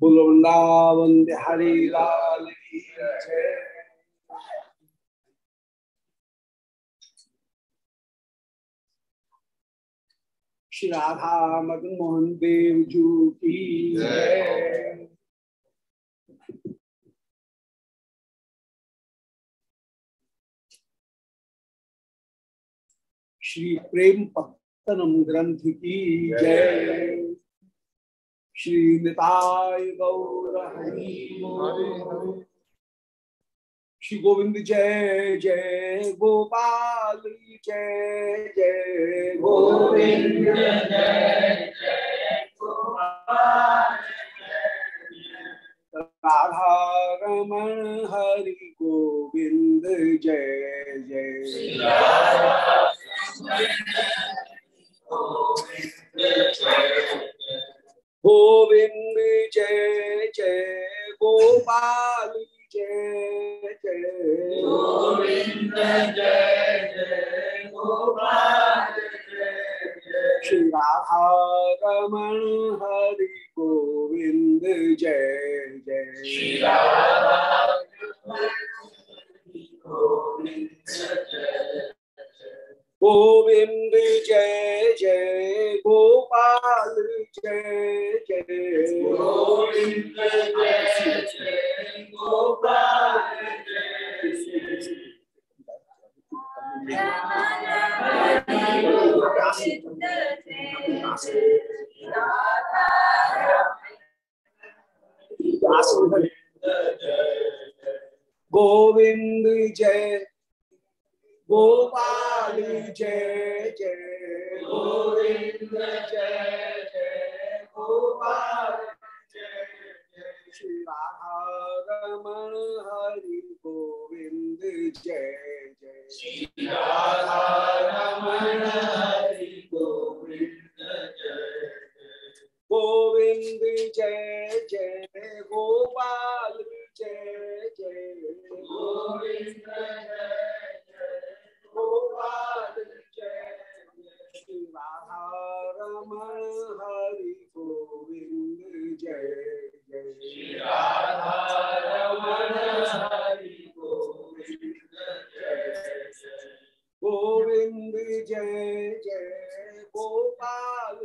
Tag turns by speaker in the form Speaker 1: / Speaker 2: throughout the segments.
Speaker 1: बोलो वृंदावन बिहारी लाल श्री राधा मदन मोहन देव जू की श्री प्रेम पत्तनम ग्रंथ की जय। श्री गौर हरि श्री गोविंद जय जय गोपाल जय जय गोविंद। जय हरि गोविंद जय जय। गोविंद जय जय गोपाल जय जय।
Speaker 2: गोविंद जय जय गोपाल
Speaker 1: श्री राधा रमण हरि गोविंद जय
Speaker 2: श्री
Speaker 1: जय
Speaker 2: राधा गोविंद जय।
Speaker 1: गोविंद जय जय गोपाल जय जय।
Speaker 2: गोविंद जय जय गोपाल
Speaker 1: गोविंद जय। गोपाल जय जय।
Speaker 2: गोविंद जय जय। गोपाल जय जय
Speaker 1: श्री राधा रमण हरि गोविंद जय जय।
Speaker 2: श्री राधा रमण हरि गोविंद जय।
Speaker 1: गोविंद जय जय। गोपाल जय जय।
Speaker 2: गोविंद जय। गोपाल जय
Speaker 1: श्री राधा हरि गोविंद जय जय
Speaker 2: हरि गोविंद जय
Speaker 1: गोविंद जय जय गोपाल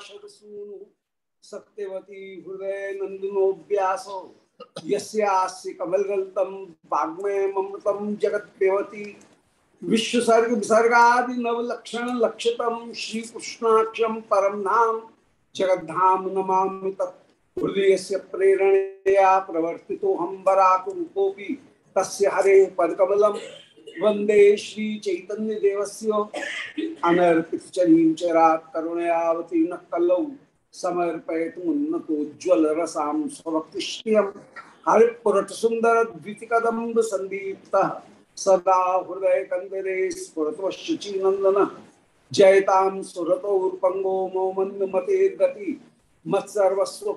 Speaker 1: जयति पराशर सूनु सत्यवती हृदय नंदनो व्यासो यस्यास्य कमलगल्तम वाग्मय ममृतम जगत पेवती विश्वसर्ग विसर्गादि नवलक्षण लक्षितम श्री कृष्णाक्षम परम नाम। जगद्धाम नमामि तत्। हृदय से प्रेरणया प्रवर्तितो हम बराकुरूपोऽपि तस्य हरे पदकमलम वंदे श्री चैतन्य देवस्य अनर्पितचरीं चरात् करुणयावती न कलौ समर्पयतुमुन्नतोज्ज्वल रसां स्वभक्तिश्रियं हरिपुरट सुन्दर द्वितिकदम्ब सन्दीप्तः सदा हृदय कंदरे स्फुरतुश्चिनंदन जयतां सुरतौर्पंगो मोमन्द मते गति मत्सर्वस्व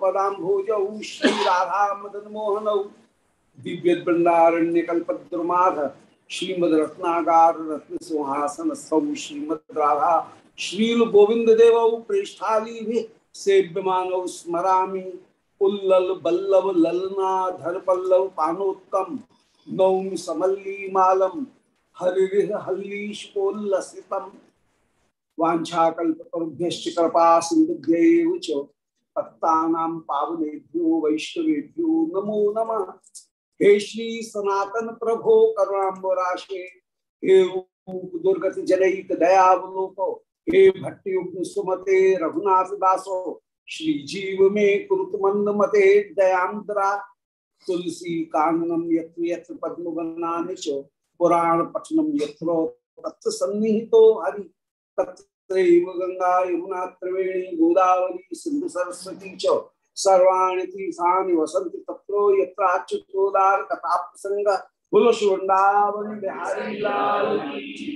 Speaker 1: श्री राधा मदन मोहनौ दिव्य वृंदारण्य कल्पद्रुमाध श्रीमद रत्नागार रत्न सिंहासन सौ श्रीमद राधा श्रील गोविंद देव प्रेष्ठाली भी सेव्यमानौ स्मरामि। उल्लल बल्लभ ललना धर पल्लव पानोत्तम नौमि समल्ली मालम हरिः हल्लीशोल्लसितम वाञ्छाकल्पतरुभ्यश्च कृपा पत्तानां पावनेभ्यो वैष्णवेभ्यो नमो नमः। हे श्री सनातन प्रभो करुणाम्बराशे हे दुर्गति जनैक दयावलोको, हे भट्टयुग्म सुमते रघुनाथ दासो, श्री जीव में कुरुत मंद मते दयांद्रा तुलसी काननम यत्र यत्र पद्म बनानि च, पुराण पठनम यत्र तत्र सन्निहितो हरि, तत्रैव गंगा, यमुना, त्रिवेणी, गोदावरी, सिंधु सरस्वती च। सर्वाणी तीर्थानि वसंति तत्रो यत्राच्युतोदार कथा प्रसंग वृंदावन बिहारी लाल की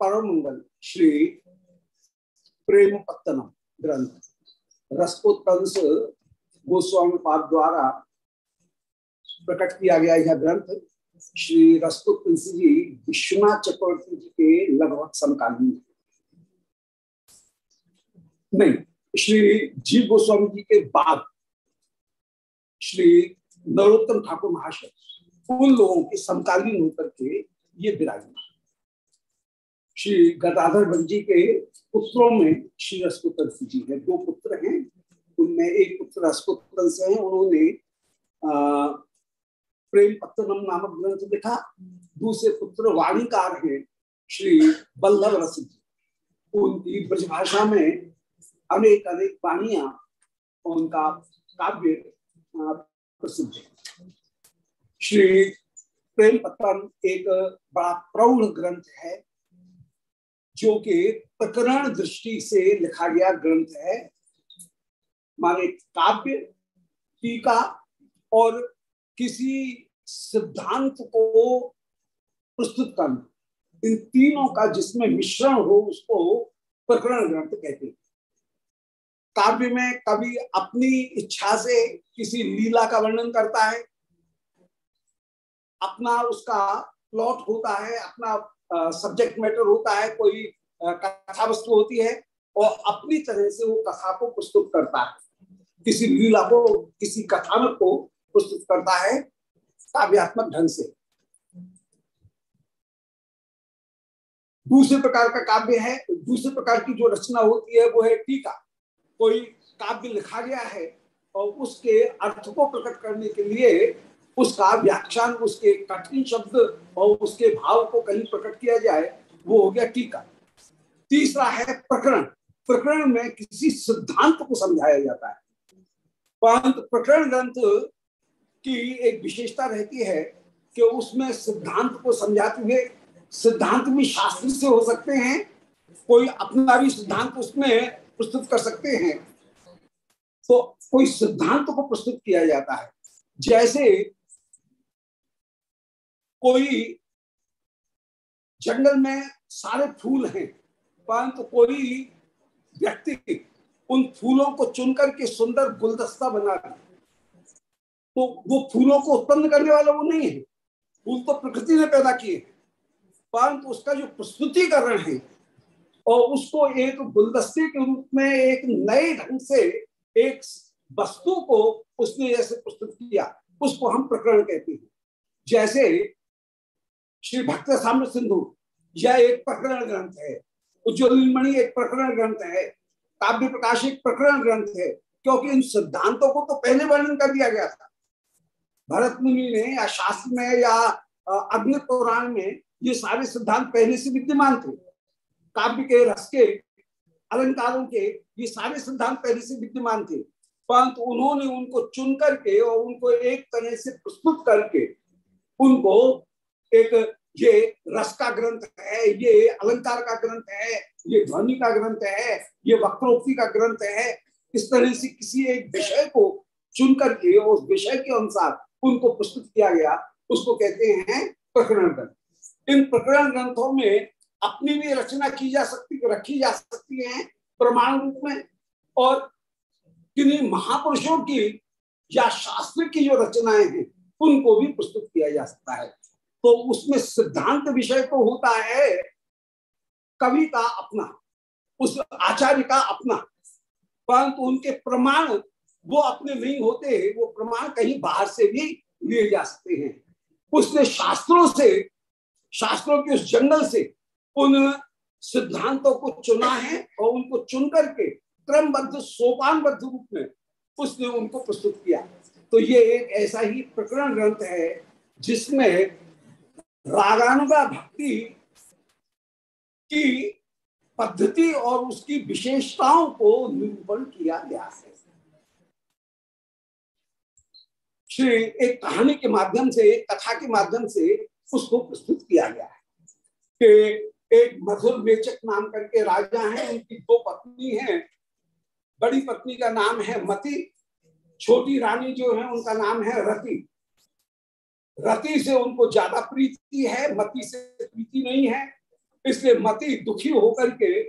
Speaker 1: परम मंगल श्री प्रेम पत्तनम ग्रंथ रसोत्तंस गोस्वामी पाद द्वारा प्रकट किया गया यह ग्रंथ श्री रसोत्तंस जी विश्वनाथ चक्रवर्ती जी के लगभग समकालीन नहीं, श्री जीव गोस्वामी जी के बाद श्री नरोत्तम ठाकुर महाशय उन लोगों के समकालीन होकर के ये विराजमान श्री गदाधर बंजी के पुत्रों में श्री रसपुत्र जी है, दो पुत्र हैं। उनमें एक पुत्र रसपुत्र से हैं, उन्होंने प्रेम पत्तनम नामक ग्रंथ लिखा। दूसरे पुत्र वाणीकार हैं, श्री बल्लभ रस जी। उनकी ब्रजभाषा में अनेक अनेक वाणियाँ उनका काव्य प्रसिद्ध है श्री प्रेम पत्तन एक बड़ा प्रौढ़ ग्रंथ है, जो कि प्रकरण दृष्टि से लिखा गया ग्रंथ है। माने काव्य, टीका और किसी सिद्धांत को प्रस्तुत करना, इन तीनों का जिसमें मिश्रण हो, उसको प्रकरण ग्रंथ कहते हैं। काव्य में कभी अपनी इच्छा से किसी लीला का वर्णन करता है। अपना उसका प्लॉट होता है, अपना सब्जेक्ट मैटर होता है, कोई कथा वस्तु होती है और अपनी तरह से वो कथा को प्रस्तुत करता है। किसी लीला को, किसी कथानक को प्रस्तुत करता है काव्यात्मक ढंग से। दूसरे प्रकार का काव्य है, दूसरे प्रकार की जो रचना होती है वो है टीका। कोई काव्य लिखा गया है और उसके अर्थ को प्रकट करने के लिए उसका व्याख्यान, उसके कठिन शब्द और उसके भाव को कहीं प्रकट किया जाए, वो हो गया टीका। तीसरा है प्रकरण। प्रकरण में किसी सिद्धांत को समझाया जाता है। परंतु प्रकरण ग्रंथ की एक विशेषता रहती है कि उसमें सिद्धांत को समझाते हुए सिद्धांत भी शास्त्र से हो सकते हैं, कोई अपना भी सिद्धांत उसमें प्रस्तुत कर सकते हैं। तो कोई सिद्धांत को प्रस्तुत किया जाता है। जैसे कोई जंगल में सारे फूल हैं, परंतु तो कोई व्यक्ति उन फूलों को चुन करके सुंदर गुलदस्ता बना दे तो वो फूलों को उत्पन्न करने वाला वो नहीं है। फूल तो प्रकृति ने पैदा किए परंतु उसका जो प्रस्तुतिकरण है और उसको एक गुलदस्ते के रूप में, एक नए ढंग से एक वस्तु को उसने जैसे प्रस्तुत किया। उसको हम प्रकरण कहते हैं। जैसे श्री भक्त साम्र सिंधु, यह एक प्रकरण ग्रंथ है। उज्ज्वलमणि एक प्रकरण ग्रंथ है। काव्य प्रकाश एक प्रकरण ग्रंथ है। क्योंकि इन सिद्धांतों को तो पहले वर्णन कर दिया गया था। भरत मुनि ने या शास्त्र में या अग्नि पुराण में ये सारे सिद्धांत पहले से विद्यमान थे। काव्य के रस के अलंकारों के ये सारे सिद्धांत पहले से विद्यमान थे। परंतु उन्होंने उनको चुन करके और उनको एक तरह से प्रस्तुत करके उनको एक ये रस का ग्रंथ है, ये अलंकार का ग्रंथ है, ये ध्वनि का ग्रंथ है, ये वक्रोक्ति का ग्रंथ है, इस तरह से किसी एक विषय को चुन करके उस विषय के अनुसार उनको प्रस्तुत किया गया, उसको कहते हैं प्रकरण ग्रंथ। इन प्रकरण ग्रंथों में अपनी भी रचना की जा सकती, रखी जा सकती है प्रमाण रूप में। और किन्हीं महापुरुषों की या शास्त्र की जो रचनाएँ हैं, उनको भी प्रस्तुत किया जा सकता है। तो उसमें सिद्धांत विषय तो होता है कवि का अपना, उस आचार्य का अपना, परंतु उनके प्रमाण वो अपने नहीं होते वो प्रमाण कहीं बाहर से भी लिए जा सकते हैं। उसने शास्त्रों से, शास्त्रों के उस जंगल से उन सिद्धांतों को चुना है और उनको चुन करके क्रमबद्ध, सोपानबद्ध रूप में उसने उनको प्रस्तुत किया। तो ये एक ऐसा ही प्रकरण ग्रंथ है जिसमें रागानुगा भक्ति की पद्धति और उसकी विशेषताओं को निरूपण किया गया है। श्री एक कहानी के माध्यम से, एक कथा के माध्यम से उसको प्रस्तुत किया गया है कि एक मधुर मेचक नाम करके राजा हैं उनकी दो पत्नी हैं। बड़ी पत्नी का नाम है मति, छोटी रानी जो है उनका नाम है रति। रति से उनको ज़्यादा प्रीति है, मति से प्रीति नहीं है। इसलिए मति दुखी होकर के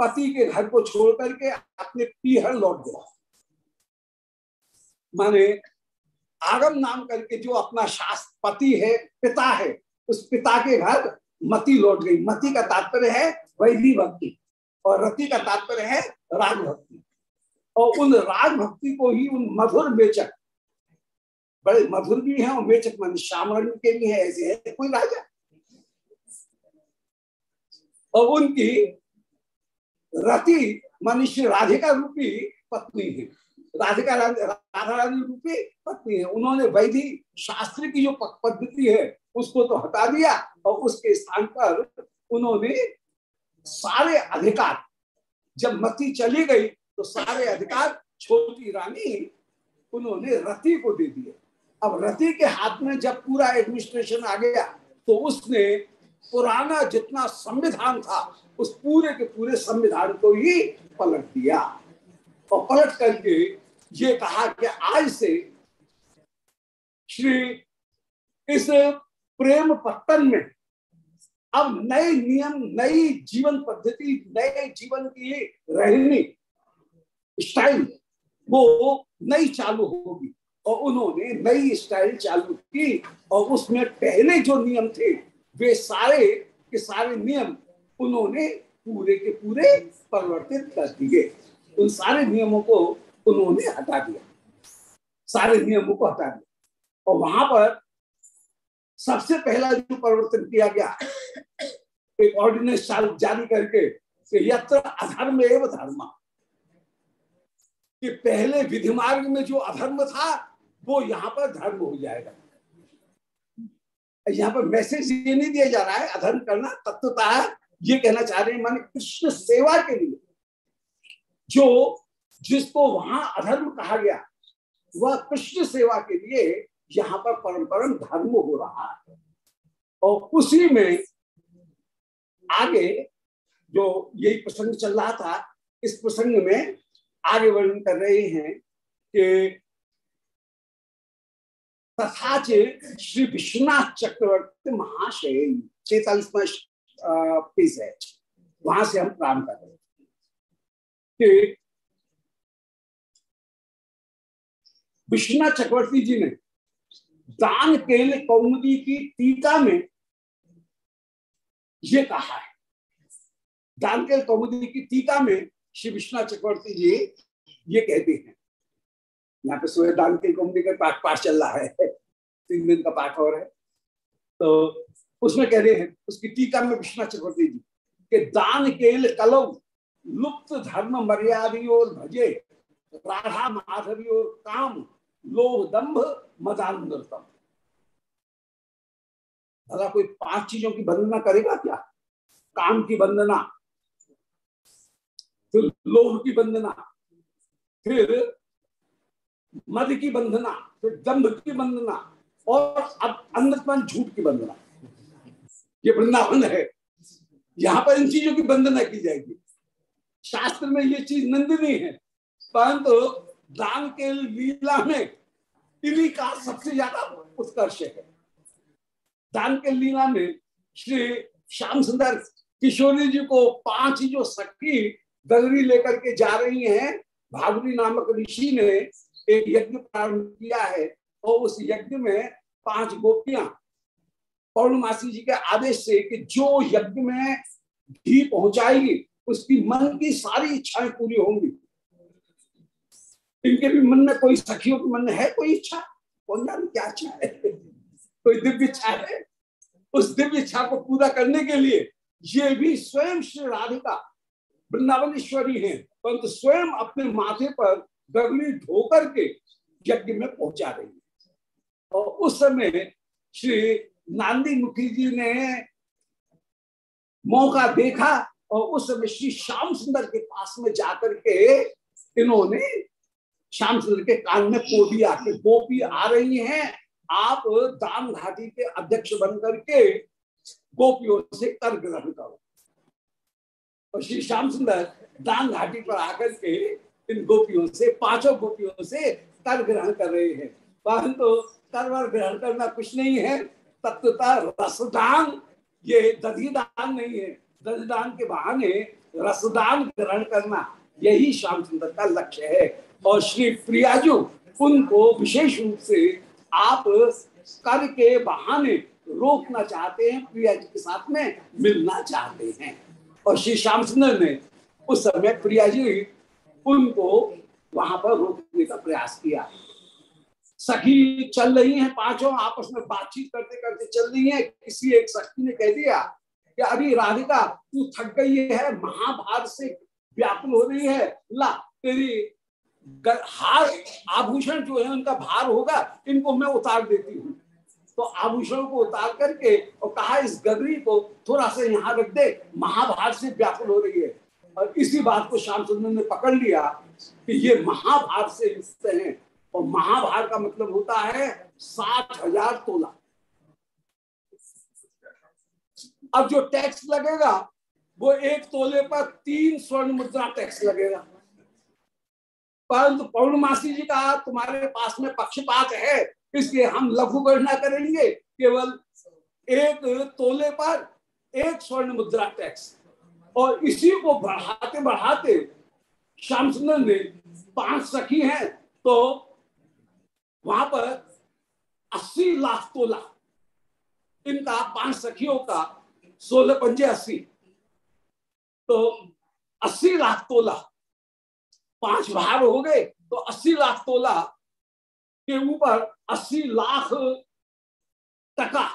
Speaker 1: पति के घर को छोड़ करके अपने पीहर लौट गया। माने आगम नाम करके जो अपना शास्त्र पति है, पिता है, उस पिता के घर मति लौट गई। मति का तात्पर्य है वैधि भक्ति और रति का तात्पर्य है राग भक्ति और उन राग भक्ति को ही उन मधुर बेचक बड़े मधुर भी हैं और बेचक मन श्यामरण के भी है, ऐसे है कोई राजा। और उनकी रति मनुष्य राधिका रूपी पत्नी है। राधिका राधा रानी रूपी पत्नी है। उन्होंने वैधि शास्त्र की जो पद्धति है उसको तो हटा दिया और उसके स्थान पर उन्होंने सारे अधिकार, जब मती चली गई तो सारे अधिकार छोटी रानी उन्होंने रति को दे दिए। अब रति के हाथ में जब पूरा एडमिनिस्ट्रेशन आ गया तो उसने पुराना जितना संविधान था, उस पूरे के पूरे संविधान को ही पलट दिया। और पलट करके ये कहा कि आज से श्री इस प्रेम पत्तन में। अब नए नियम, नई जीवन पद्धति, नए जीवन की रहनी स्टाइल वो नई चालू होगी। और उन्होंने नई स्टाइल चालू की और उसमें पहले जो नियम थे, वे सारे के सारे नियम उन्होंने पूरे के पूरे परिवर्तित कर दिए। उन सारे नियमों को उन्होंने हटा दिया। सारे नियमों को हटा दिया। और वहाँ पर सबसे पहला जो परिवर्तन किया गया, एक ऑर्डिनेंस जारी करके यत्र अधर्म एवं धर्म। कि पहले विधि मार्ग में जो अधर्म था, वो यहाँ पर धर्म हो जाएगा। यहाँ पर मैसेज ये नहीं दिया जा रहा है, अधर्म करना तत्वता ये कहना चाह रहे हैं माने कृष्ण सेवा के लिए। जो जिसको वहाँ अधर्म कहा गया, वह कृष्ण सेवा के लिए यहाँ पर परंपरम धर्म हो रहा है। और उसी में आगे जो यही प्रसंग चल रहा था, इस प्रसंग में आगे वर्णन कर रहे हैं कि तथा श्री विश्वनाथ चक्रवर्ती महाशय चैतालीसवा पीस है। वहाँ से हम प्रारंभ कर रहे हैं। कि विश्वनाथ चक्रवर्ती जी ने दान केल कौमुदी की टीका में ये कहा है। दान केल कौमुदी की टीका में श्री विश्वनाथ चक्रवर्ती जी ये कहते हैं। यहाँ पे सुबह दान केल कौमुदी का पाठ पाठ चल रहा है। तीन दिन का पाठ और है। तो उसमें कह रहे हैं, उसकी टीका में विश्वनाथ चक्रवर्ती जी के दान केल कलव लुप्त धर्म मर्यादी और भजे, राधा माधवी और काम, लोभ दंभ मदानतम भला कोई पाँच चीज़ों की वंदना करेगा क्या? काम की वंदना, फिर लोभ की वंदना, फिर मद की वंदना, फिर दंभ की वंदना, और अब अन्नतमान झूठ की वंदना। ये वृंदावन है। यहाँ पर इन चीज़ों की वंदना की जाएगी। शास्त्र में ये चीज़ नंदनी है, परंतु दान के लीला में इन्हीं का सबसे ज़्यादा उत्कर्ष है। दान के लीला में श्री श्याम सुंदर किशोरी जी को पाँच जो सखी गगरी लेकर के जा रही हैं भागवती नामक ऋषि ने एक यज्ञ प्रारंभ किया है और उस यज्ञ में पाँच गोपियाँ पौर्णमासी जी के आदेश से कि जो यज्ञ में घी पहुंचाएगी उसकी मन की सारी इच्छाएँ पूरी होंगी। इनके भी मन में कोई सखियों के मन में है कोई इच्छा? कौन जाने क्या इच्छा है? कोई दिव्य इच्छा है? उस दिव्य इच्छा को पूरा करने के लिए ये भी स्वयं श्री राधिका वृंदावनेश्वरी है। परंतु स्वयं अपने माथे पर गगली ढोकर के यज्ञ में पहुँचा रही है। और उस समय श्री नांदी मुखी जी ने मौका देखा और उस समय श्री श्याम सुंदर के पास में जाकर के इन्होंने श्याम सुंदर के कान में पो आके गोपी आ रही हैं। आप दान घाटी के अध्यक्ष बन करके गोपियों से कर ग्रहण करो। और श्री श्याम सुंदर दान घाटी पर आकर के इन गोपियों से, पाँचों गोपियों से कर ग्रहण कर रहे हैं। परंतु कर ग्रहण करना कुछ नहीं है। तत्वता रसदान, ये दधी दान नहीं है। दधी दान के बहाने रसदान ग्रहण करना, यही श्याम सुंदर का लक्ष्य है। और श्री प्रियाजू, उनको विशेष रूप से आप कर के बहाने रोकना चाहते हैं, प्रिया जी के साथ में मिलना चाहते हैं। और श्री श्याम सुंदर ने उस समय प्रिया जी उनको वहाँ पर रोकने का प्रयास किया। सखी चल रही हैं पाँचों, आपस में बातचीत करते करते चल रही हैं। किसी एक सखी ने कह दिया कि अभी राधिका, तू थक गई है, महाभारत से व्याकुल हो रही है। ला, तेरी हार, आभूषण जो है उनका भार होगा, इनको मैं उतार देती हूँ। तो आभूषण को उतार करके और कहा, इस गगरी को थोड़ा सा यहाँ रख दे महाभारत से व्याकुल हो रही है। और इसी बात को श्याम सुंदर ने पकड़ लिया कि ये महाभारत से युक्त हैं। और महाभार का मतलब होता है साठ हज़ार तोला। अब जो टैक्स लगेगा, वो एक तोले पर तीन स्वर्ण मुद्रा टैक्स लगेगा। परंतु पौर्णमासी जी का तुम्हारे पास में पक्षपात है, इसलिए हम लघु गणना करेंगे। केवल एक तोले पर एक स्वर्ण मुद्रा टैक्स। और इसी को बढ़ाते बढ़ाते श्याम सुंदर ने पाँच सखी हैं तो वहाँ पर अस्सी लाख तोला। इनका पाँच सखियों का सोलह पंजे अस्सी। तो अस्सी लाख तोला पाँच भार हो गए तो अस्सी लाख तोला के ऊपर अस्सी लाख टका।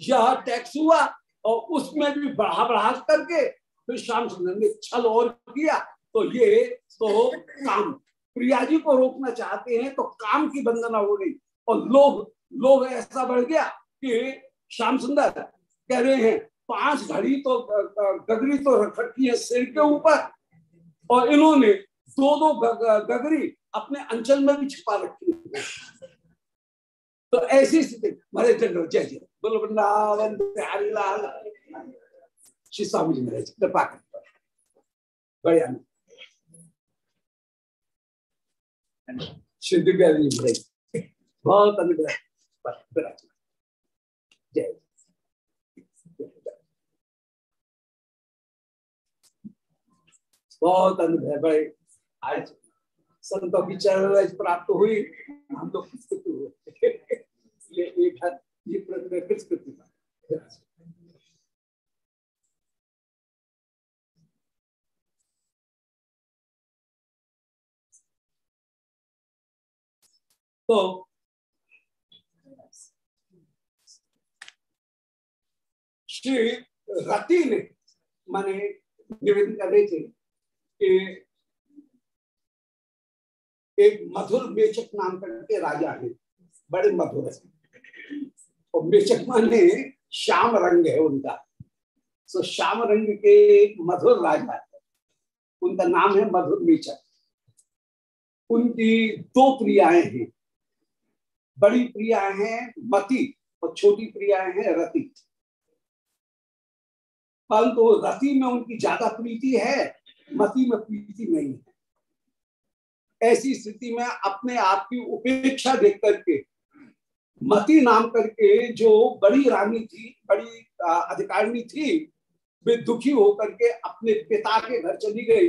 Speaker 1: यह टैक्स हुआ और उसमें भी बढ़ा बढ़ा करके फिर श्याम सुंदर ने छल और किया। तो ये तो काम। प्रिया जी को रोकना चाहते हैं तो काम की वंदना हो गई। और लोग लोभ ऐसा बढ़ गया कि श्याम सुंदर कह रहे हैं पाँच घड़ी तो गगरी तो रख रखी है सिर के ऊपर। और इन्होंने दो दो गगरी अपने अंचल में भी छिपा रखी तो ऐसी स्थिति, मरे चंद्र जय जय। बोलो, वृंदावन हरिलाल श्री स्वामी जी महाराज, कृपा कर। बढ़िया। श्री दिव्या जी महाराज, बहुत अनुग्रह। जय बहुत अनुभव भाई। आज संतों की चरण प्राप्त हुई, हम लोग ये एक है ये तो श्री रति ने, माने, निवेदन कर रहे थे कि एक मधुर बेचक नाम करके राजा है। बड़े मधुर है। और बेचक माने श्याम रंग है उनका। सो श्याम रंग के एक मधुर राजा है। उनका नाम है मधुर बेचक। उनकी दो प्रियाएँ हैं। बड़ी प्रिया है मती और छोटी प्रियाएँ हैं रति। परंतु रति में उनकी ज़्यादा प्रीति है, मती में प्रीति नहीं है। ऐसी स्थिति में अपने आप की उपेक्षा देख करके, मती नाम करके जो बड़ी रानी थी, बड़ी अधिकारिणी थी, वे दुखी होकर के अपने पिता के घर चली गई।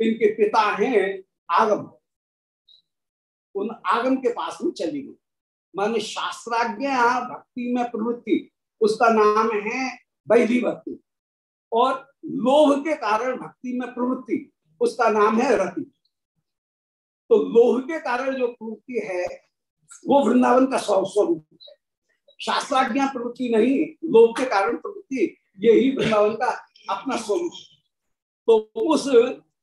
Speaker 1: इनके पिता हैं आगम। उन आगम के पास में चली गई। माने शास्त्राज्ञा भक्ति में प्रवृत्ति। उसका नाम है वैधि भक्ति। और लोभ के कारण भक्ति में प्रवृत्ति। उसका नाम है रति। तो लोह के कारण जो प्रवृत्ति है, वो वृंदावन का स्वरूप है। शास्त्राज्ञा प्रवृत्ति नहीं लोभ के कारण प्रवृत्ति, यही वृंदावन का अपना स्वरूप तो उस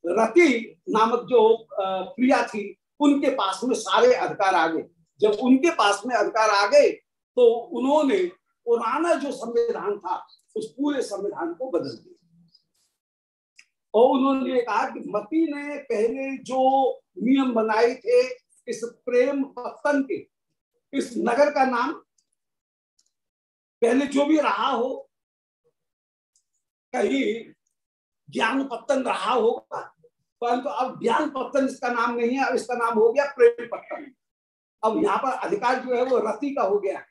Speaker 1: रति नामक जो प्रिया थी, उनके पास में सारे अधिकार आ गए। जब उनके पास में अधिकार आ गए तो उन्होंने पुराना जो संविधान था, उस पूरे संविधान को बदल दिया। और उन्होंने कहा कि मती ने पहले जो नियम बनाए थे इस प्रेम पत्तन के। इस नगर का नाम पहले जो भी रहा हो, कहीं ज्ञान पत्तन रहा होगा, परंतु अब ज्ञान पत्तन इसका नाम नहीं है, अब इसका नाम हो गया प्रेम पत्तन अब यहाँ पर अधिकार जो है वो रति का हो गया है,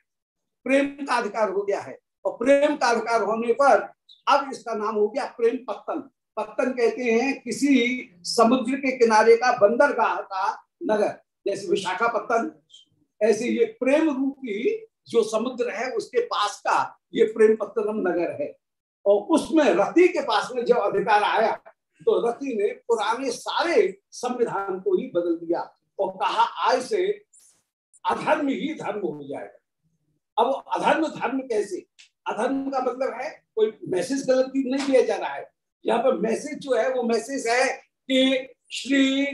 Speaker 1: प्रेम का अधिकार हो गया है। और प्रेम का अधिकार होने पर अब इसका नाम हो गया प्रेम पत्तन पत्तन कहते हैं किसी समुद्र के किनारे का, बंदरगाह का नगर, जैसे विशाखापत्तन। ऐसे ये प्रेम रूपी जो समुद्र है, उसके पास का ये प्रेम पत्तनम नगर है। और उसमें रति के पास में जब अधिकार आया तो रति ने पुराने सारे संविधान को ही बदल दिया और कहा, आज से अधर्म ही धर्म हो जाएगा। अब अधर्म, धर्म कैसे? अधर्म का मतलब है, कोई मैसेज गलत नहीं दिया जा रहा है। यहाँ पर मैसेज जो है, वो मैसेज है कि श्री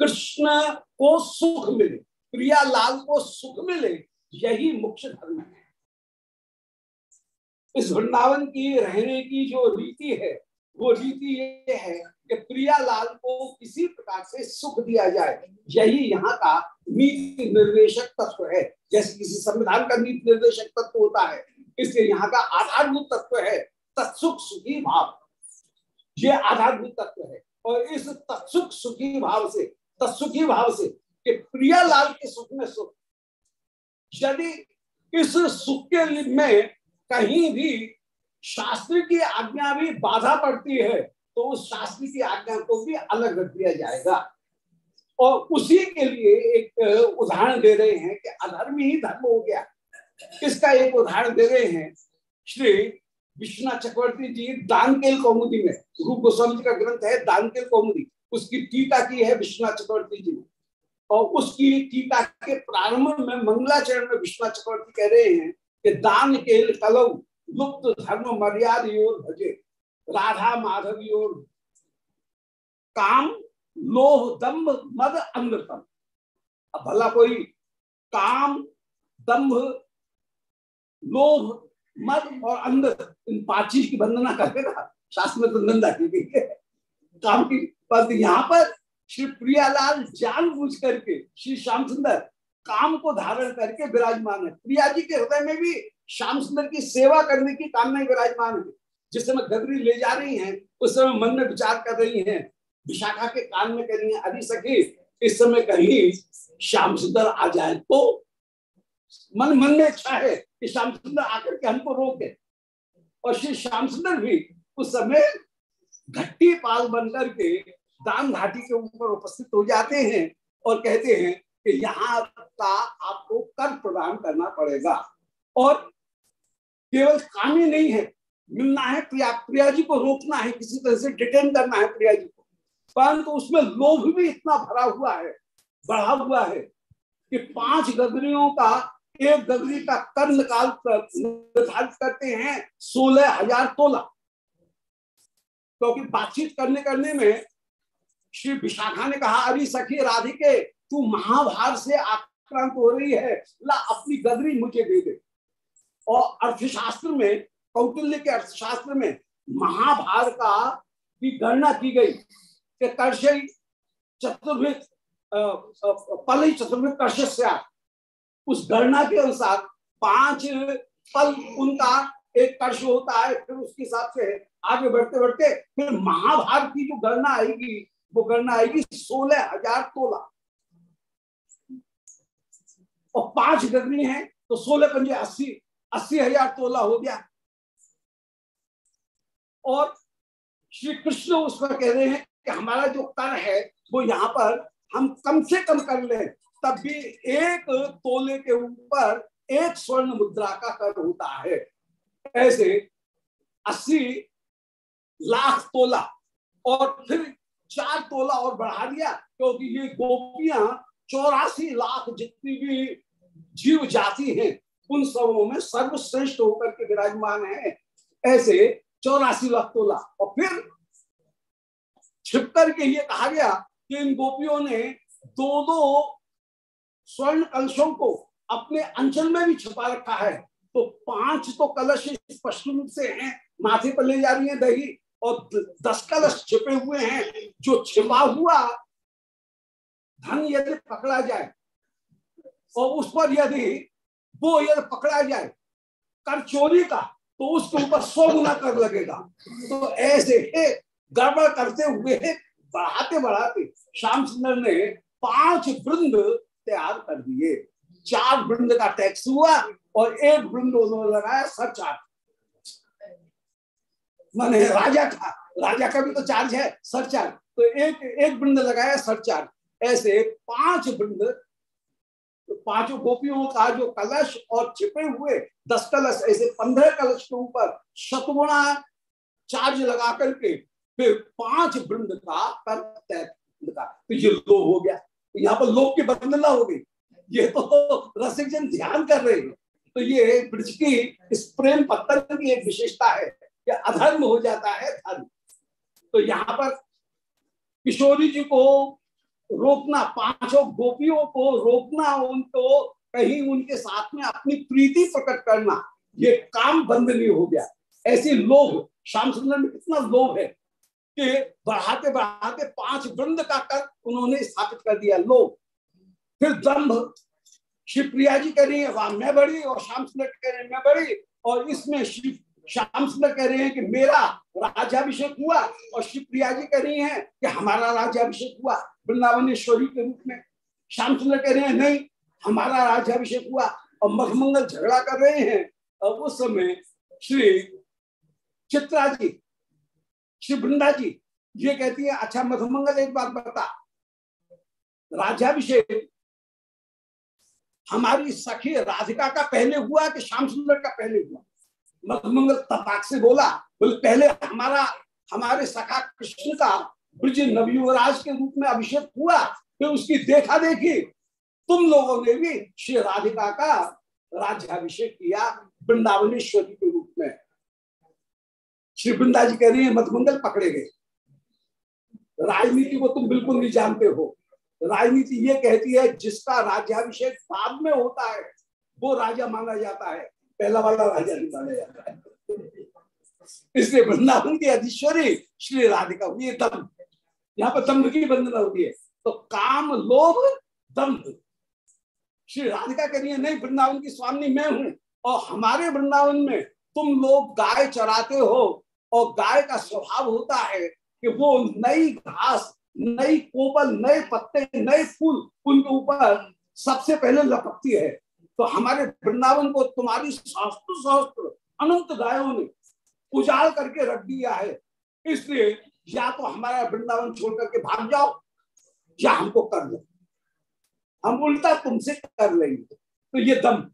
Speaker 1: कृष्ण को सुख मिले, प्रिया लाल को सुख मिले, यही मुख्य धर्म है। इस वृंदावन की रहने की जो रीति है, वो रीति ये है कि प्रिया लाल को किसी प्रकार से सुख दिया जाए। यही यहाँ का नीति निर्देशक तत्व है। जैसे किसी संविधान का नीति निर्देशक तत्व होता है, इसलिए यहाँ का आधारभूत तत्व है, तत्सुख सुखी भाव। ये आधारभूत तत्व है। और इस तत्सुख सुखी भाव से, तत्सुखी भाव से कि प्रिया लाल के सुख में सुख। यदि इस सुख के में कहीं भी शास्त्र की आज्ञा भी बाधा पड़ती है तो उस शास्त्र की आज्ञा को भी अलग रख दिया जाएगा। और उसी के लिए एक उदाहरण दे रहे हैं कि अधर्म ही धर्म हो गया। इसका एक उदाहरण दे रहे हैं? श्री विश्वनाथ चक्रवर्ती जी दानकेल कौमुदी में, रूप गोस्वामी जी का ग्रंथ है दानकेल कौमुदी। उसकी टीका की है विश्वनाथ चक्रवर्ती जी। ने और उसकी टीका के प्रारंभ में मंगलाचरण में विश्वनाथ चक्रवर्ती कह रहे हैं कि दान केल कलऊ लुप्त धर्म मर्याद योर भजे, राधा माधव योर काम, लोह दम्भ मद अमृतम। अब भला कोई काम दम्भ लोभ मद और अंध इन पाँच चीज़ की वंदना करेगा शास्त्र में तो निंदा की गई है। काम की पर यहाँ पर श्री प्रियालाल जान बूझ करके, श्री श्याम सुंदर काम को धारण करके विराजमान है। प्रिया जी के हृदय में भी श्याम सुंदर की सेवा करने की कामना विराजमान है। जिस समय गदरी ले जा रही हैं, उस समय मन में विचार कर रही हैं, विशाखा के कान में कह रही है अरे सखी, इस समय कहीं श्याम सुंदर आ जाए तो मन मन में इच्छा है कि श्याम सुंदर आकर के हमको रोके। और श्री श्याम सुंदर भी उस समय घट्टी पाल बनकर के दान घाटी के ऊपर उपस्थित हो जाते हैं और कहते हैं कि यहाँ का आपको कर प्रदान करना पड़ेगा। और केवल काम ही नहीं है, मिलना है प्रिया प्रिया जी को रोकना है, किसी तरह से डिटेन करना है प्रिया जी को। परंतु तो उसमें लोभ भी इतना भरा हुआ है, बढ़ा हुआ है कि पाँच गगरियों का एक गगरी का कर निकाल निर्धारित करते हैं सोलह हज़ार तोला। क्योंकि तो बातचीत करने करने में श्री विशाखा ने कहा, अरे सखी राधिके, तू महाभार से आक्रांत हो रही है। ला, अपनी गगरी मुझे दे दे। और अर्थशास्त्र में, कौटिल्य के अर्थशास्त्र में महाभार का की गणना की गई कि कर्षय चतुर्भित पल चतुर्भित कर्ष उस गणना के अनुसार पाँच पल उनका एक कर्ष होता है, फिर उसके हिसाब से आगे बढ़ते बढ़ते फिर महाभारत की जो गणना आएगी, वो गणना आएगी सोलह हज़ार तोला। और पाँच गगनी है तो सोलह पंजे अस्सी अस्सी हज़ार तोला हो गया। और श्री कृष्ण उस पर कह रहे हैं कि हमारा जो कर है, वो यहाँ पर हम कम से कम कर लें। तब भी एक तोले के ऊपर एक स्वर्ण मुद्रा का कर होता है। ऐसे अस्सी लाख तोला और फिर चार तोला और बढ़ा दिया, क्योंकि ये गोपियाँ चौरासी लाख जितनी भी जीव जाति हैं, उन सबों में सर्वश्रेष्ठ होकर के विराजमान है। ऐसे चौरासी लाख तोला। और फिर छिप करके ये कहा गया कि इन गोपियों ने दो दो स्वर्ण कलशों को अपने अंचल में भी छपा रखा है। तो पाँच तो कलश स्पष्ट रूप से हैं, माथे पर ले जा रही है दही, और दस कलश छिपे हुए हैं। जो छिपा हुआ धन यदि पकड़ा जाए, और उस पर यदि वो यदि पकड़ा जाए, कर चोरी का तो उसके ऊपर सौ गुना कर लगेगा। तो ऐसे गड़बड़ करते हुए बढ़ाते बढ़ाते श्याम सुंदर ने पाँच वृंद तैयार कर दिए। चार वृंद का टैक्स हुआ और एक वृंद उन्होंने लगाया सरचार्ज माने राजा का राजा का भी तो चार्ज है सरचार्ज तो एक एक वृंद लगाया सरचार्ज ऐसे पाँच वृंद तो पाँचों गोपियों का जो कलश और छिपे हुए दस कलश, ऐसे पंद्रह कलश के ऊपर शतगुणा चार्ज लगा करके फिर पाँच वृंद का पर का। तो ये लोभ हो गया। यहाँ पर लोभ की बंदना हो गई। ये तो रसिक जन ध्यान कर रहे हैं। तो ये ब्रज की इस प्रेम पत्थर की एक विशेषता है कि अधर्म हो जाता है धर्म। तो यहाँ पर किशोरी जी को रोकना, पाँचों गोपियों को रोकना, उनको कहीं उनके साथ में अपनी प्रीति प्रकट करना, ये काम बंद नहीं हो गया। ऐसी लोभ श्याम सुंदर में कितना लोभ है। कि बढ़ाते बढ़ाते पाँच वृंद का कर उन्होंने स्थापित कर दिया लोभ फिर दम्भ शिवप्रिया जी कह रही है, वहाँ, मैं बड़ी और श्याम सुंदर कह रहे हैं, मैं बड़ी और इसमें शिव, श्याम सुंदर कह रहे हैं कि मेरा राज्याभिषेक हुआ और शिवप्रिया जी कह रही हैं कि हमारा राज्याभिषेक हुआ वृंदावनेश्वरी के रूप में। श्याम सुंदर कह रहे हैं, नहीं, हमारा राज्याभिषेक हुआ। और मखमंगल झगड़ा कर रहे हैं। और उस समय श्री चित्रा जी श्री वृंदा जी ये कहती है अच्छा मधुमंगल एक बात बता। राज्याभिषेक हमारी सखी राधिका का पहले हुआ कि श्याम सुंदर का पहले हुआ? मधुमंगल तपाक से बोला, बोले, पहले हमारा, हमारे सखा कृष्ण का ब्रज नवयुवराज के रूप में अभिषेक हुआ, फिर उसकी देखा देखी। तुम लोगों ने भी श्री राधिका का राज्याभिषेक किया वृंदावनेश्वरी के रूप में। श्री वृंदा जी कह रही है मधुमंगल पकड़े गए। राजनीति को तुम बिल्कुल नहीं जानते हो। राजनीति ये कहती है, जिसका राज्याभिषेक बाद में होता है, वो राजा माना जाता है। पहला वाला राजा नहीं माना जाता है। इसलिए वृंदावन की अधीश्वरी श्री राधिका हुई है दम यहाँ पर दम्भ की वंदना होती है। तो काम, लोभ दम्भ श्री राधिका कह रही है, नहीं, वृंदावन की स्वामी मैं हूँ और हमारे वृंदावन में तुम लोग गाय चराते हो और गाय का स्वभाव होता है कि वो नई घास, नई कोबल नए पत्ते, नए फूल उनके ऊपर सबसे पहले लपकती है। तो हमारे वृंदावन को तुम्हारी शास्त्र शास्त्र अनंत गायों ने उजाड़ करके रख दिया है। इसलिए या तो हमारा वृंदावन छोड़ करके भाग जाओ, या हमको कर लो। हम उल्टा तुमसे कर लेंगे। तो ये दम।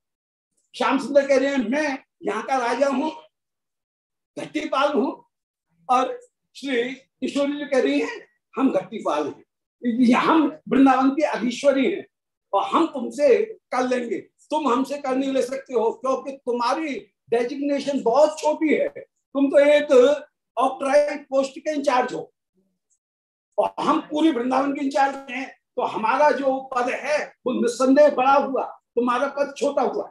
Speaker 1: श्याम सुंदर कह रहे हैं, मैं यहाँ का राजा हूँ घट्टीपाल हूँ। और श्री ईश्वरी जी कह रही है, हम घट्टीपाल हैं। हम वृंदावन के अधीश्वरी हैं और हम तुमसे कर लेंगे। तुम हमसे कर नहीं ले सकते हो, क्योंकि तुम्हारी डेजिग्नेशन बहुत छोटी है। तुम तो एक ऑक्ट्राइट पोस्ट के इंचार्ज हो। और हम पूरी वृंदावन के इंचार्ज हैं। तो हमारा जो पद है, वो निस्संदेह बड़ा हुआ। तुम्हारा पद छोटा हुआ।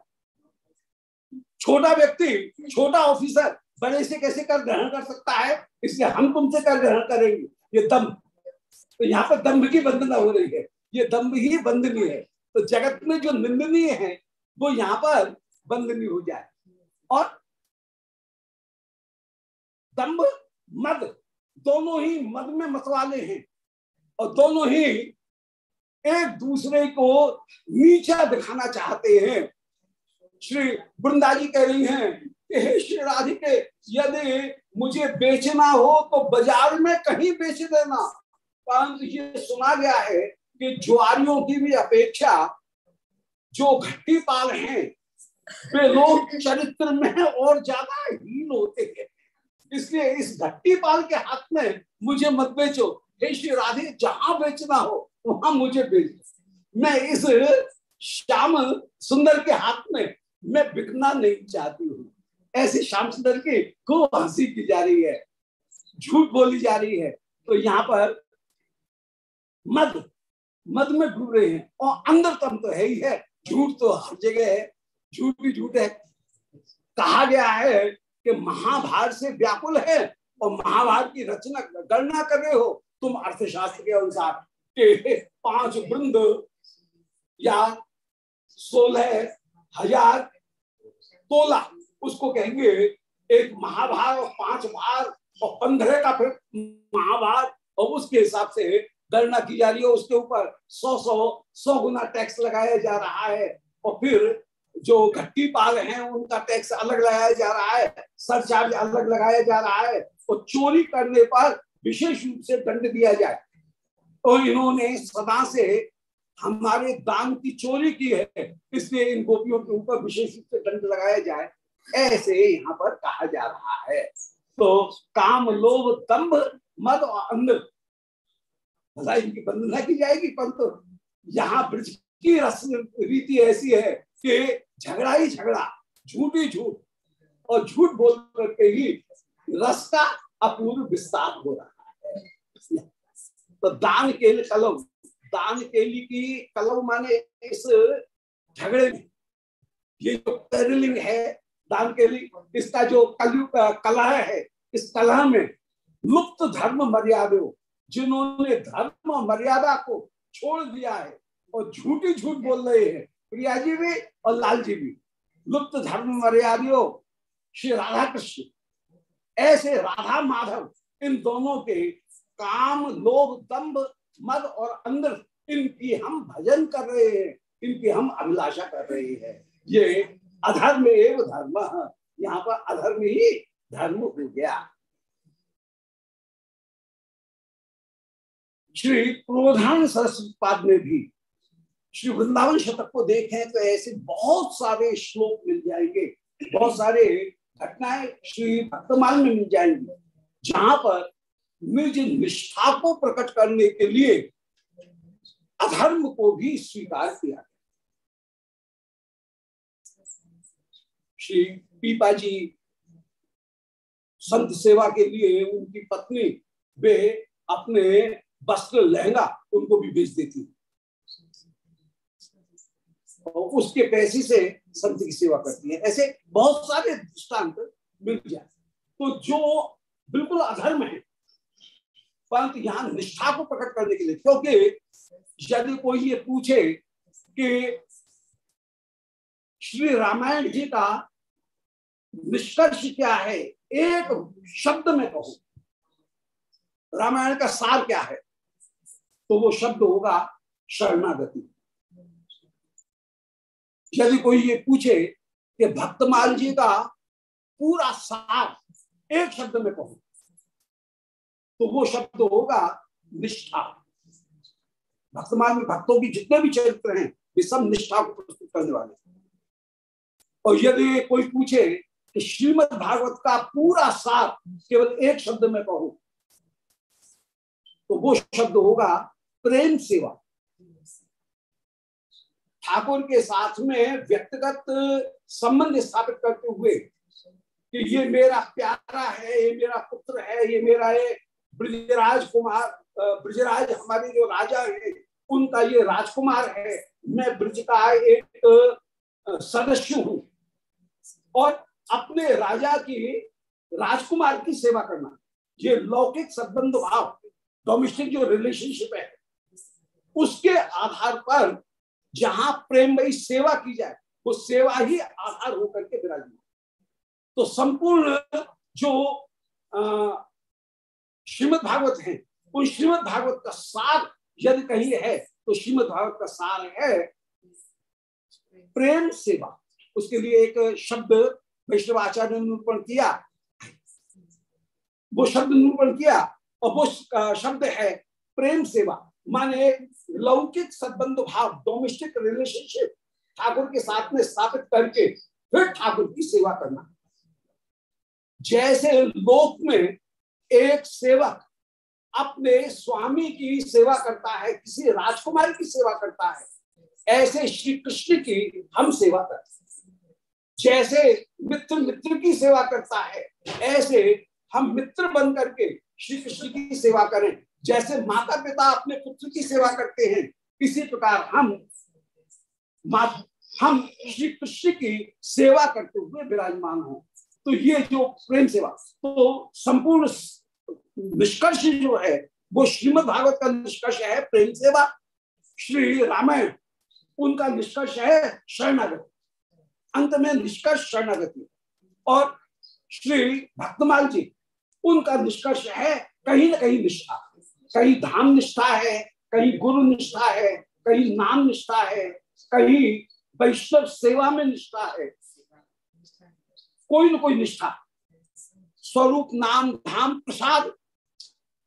Speaker 1: छोटा व्यक्ति, छोटा ऑफिसर बड़े से कैसे कर ग्रहण कर सकता है? इसलिए हम तुमसे कर ग्रहण करेंगे। ये दम। तो यहाँ पर दम्भ की वंदना हो रही है। ये दम्भ ही वंदनीय है। तो जगत में जो निंदनीय है, वो यहाँ पर वंदनीय हो जाए। और दम्भ, मद, दोनों ही मद में मतवाले हैं। और दोनों ही एक दूसरे को नीचा दिखाना चाहते हैं। श्री वृंदा जी कह रही हैं श्री राधिके, यदि मुझे बेचना हो तो बाज़ार में कहीं बेच देना। परंतु ये सुना गया है कि जुआरियों की भी अपेक्षा जो घट्टी पाल हैं, वे लोग चरित्र में और ज़्यादा हीन होते हैं। इसलिए इस घट्टी पाल के हाथ में मुझे मत बेचो। हे श्री राधे, जहाँ बेचना हो, वहाँ मुझे बेच मैं इस श्याम सुंदर के हाथ में, मैं बिकना नहीं चाहती हूँ। ऐसे श्याम सुंदर की खूब हँसी की जा रही है, झूठ बोली जा रही है तो यहाँ पर मद मद में डूब रहे हैं, और अंदर तम तो है ही है, झूठ तो हर जगह है, झूठ भी झूठ है। कहा गया है कि महाभारत से व्याकुल है, और महाभारत की रचना गणना कर रहे हो, तुम अर्थशास्त्र के अनुसार पाँच वृंद या सोलह हज़ार तोला उसको कहेंगे, एक महाभार और पाँच भार और पंद्रह का फिर महाभार। और उसके हिसाब से गणना की जा रही है, उसके ऊपर सौ सौ सौ गुना टैक्स लगाया जा रहा है। और फिर जो घट्टी पाल हैं, उनका टैक्स अलग लगाया जा रहा है सरचार्ज अलग लगाया जा रहा है। और चोरी करने पर विशेष रूप से दंड दिया जाए। तो इन्होंने सदा से हमारे दान की चोरी की है, इसलिए इन गोपियों के ऊपर विशेष रूप से दंड लगाया जाए। ऐसे यहाँ पर कहा जा रहा है। तो काम लोभ दम्भ मद और अंध। भला इनकी वंदना की जाएगी परंतु यहाँ ब्रज की रस रीति ऐसी है कि झगड़ा ही झगड़ा, झूठ ही झूठ। और झूठ बोल करके ही रस का अपूर्व विस्तार हो रहा है। तो दान के लिए कलम, दान के लिए की कलम माने इस झगड़े में। ये जो करलिंग है दान के लिए। इसका जो कलु कला है, इस कला में लुप्त धर्म मर्यादा जिन्होंने धर्म मर्यादा को छोड़ दिया है और झूठी झूठ बोल रहे हैं। प्रिया जी भी और लाल जी भी। लुप्त धर्म मर्यादियों, श्री राधा कृष्ण। ऐसे राधा, माधव, इन दोनों के काम, लोभ दंभ मद और अंदर, इनकी हम भजन कर रहे हैं, इनकी हम अभिलाषा कर रहे हैं। ये अधर्म एवं धर्म। यहाँ पर अधर्म ही धर्म हो गया। श्री प्रोधान सरस्वती पाद में भी, श्री वृंदावन शतक को देखें तो ऐसे बहुत सारे श्लोक मिल जाएँगे। बहुत सारे घटनाएँ श्री भक्तमाल में मिल जाएँगी, जहाँ पर निज निष्ठा को प्रकट करने के लिए अधर्म को भी स्वीकार किया श्री पीपा जी संत सेवा के लिए उनकी पत्नी वे अपने वस्त्र लहंगा उनको भी बेच देती उसके पैसे से संत की सेवा करती है। ऐसे बहुत सारे दृष्टांत मिल जाए तो जो बिल्कुल अधर्म है, परंतु यहाँ निष्ठा को प्रकट करने के लिए, क्योंकि यदि कोई ये पूछे कि श्री रामायण जी का निष्कर्ष क्या है? एक शब्द में कहो। रामायण का सार क्या है? तो वो शब्द होगा शरणागति। यदि कोई ये पूछे कि भक्तमाल जी का पूरा सार एक शब्द में कहो तो वो शब्द होगा निष्ठा। भक्तमाल में भक्तों की जितने भी चरित्र हैं, ये सब निष्ठा को प्रस्तुत करने वाले और यदि कोई पूछे कि श्रीमद भागवत का पूरा सार केवल एक शब्द में कहो तो वो शब्द होगा प्रेम सेवा। ठाकुर के साथ में व्यक्तिगत संबंध स्थापित करते हुए कि ये मेरा प्यारा है, ये मेरा पुत्र है, ये मेरा ये ब्रजराज कुमार ब्रजराज हमारे जो राजा है, उनका ये राजकुमार है, मैं ब्रज का एक सदस्य हूँ। और अपने राजा की राजकुमार की सेवा करना। ये लौकिक संबंध भाव डोमेस्टिक जो रिलेशनशिप है, उसके आधार पर जहाँ प्रेम भाई सेवा की जाए, वो सेवा ही आधार होकर के विराजमान तो संपूर्ण जो श्रीमद भागवत है, उन श्रीमद भागवत का सार यदि कहीं है तो श्रीमद भागवत का सार है, प्रेम सेवा। उसके लिए एक शब्द वैष्णव आचार्य निरूपण किया। वो शब्द निरूपण किया और वो शब्द है प्रेम सेवा, माने लौकिक संबंध भाव डोमेस्टिक रिलेशनशिप ठाकुर के साथ में स्थापित करके फिर ठाकुर की सेवा करना। जैसे लोक में एक सेवक अपने स्वामी की सेवा करता है, किसी राजकुमार की सेवा करता है, ऐसे श्री कृष्ण की हम सेवा करते हैं। जैसे मित्र मित्र की सेवा करता है, ऐसे हम मित्र बन करके श्री कृष्ण की सेवा करें। जैसे माता पिता अपने पुत्र की सेवा करते हैं, इसी प्रकार हम हम श्री कृष्ण की सेवा करते हुए विराजमान हो। तो ये जो प्रेम सेवा तो संपूर्ण निष्कर्ष जो है, वो श्रीमद भागवत का निष्कर्ष है प्रेम सेवा। श्री रामायण, उनका निष्कर्ष है शरणागति। अंत में निष्कर्ष शरणागति। और श्री भक्तमाल जी, उनका निष्कर्ष है, कहीं ना कहीं निष्ठा। कहीं धाम निष्ठा है, कहीं गुरु निष्ठा है, कहीं नाम निष्ठा है, कहीं वैष्णव सेवा में निष्ठा है। कोई ना कोई निष्ठा। स्वरूप, नाम, धाम, प्रसाद,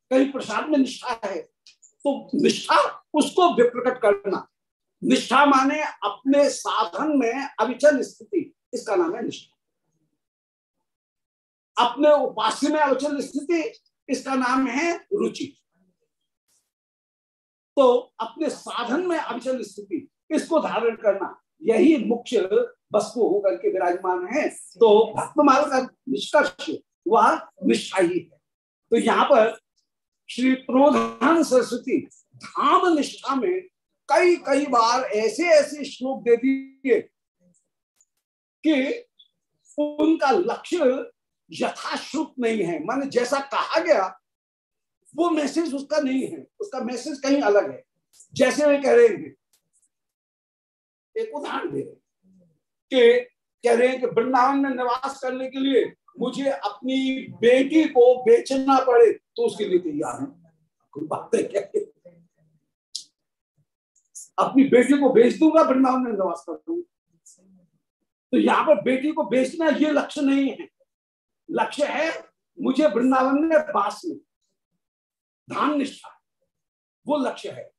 Speaker 1: कहीं प्रसाद में निष्ठा है। तो निष्ठा, उसको विप्रकट करना। निष्ठा माने अपने साधन में अविचल स्थिति। इसका नाम है निष्ठा। अपने उपास्य में अविचल स्थिति, इसका नाम है रुचि। तो अपने साधन में अविचल स्थिति, इसको धारण करना, यही मुख्य वस्तु होकर के विराजमान है। तो भक्तमाल का निष्कर्ष, वह निष्ठा ही है। तो यहाँ पर श्री प्रोधान सरस्वती धाम निष्ठा में कई कई बार ऐसे ऐसे श्लोक दे दिए कि उनका लक्ष्य यथाश्रुत नहीं है। मान जैसा कहा गया, वो मैसेज उसका नहीं है। उसका मैसेज कहीं अलग है। जैसे वे कह रहे हैं, एक उदाहरण दे रहे कि कह रहे हैं कि वृंदावन में निवास करने के लिए मुझे अपनी बेटी को बेचना पड़े तो उसके लिए तैयार है। कोई बात है क्या अपनी बेटी को बेच दूँगा, वृंदावन में निवास कर दूँगा। तो यहाँ पर बेटी को बेचना ये लक्ष्य नहीं है। लक्ष्य है मुझे वृंदावन में बास में धान निष्ठा। वो लक्ष्य है।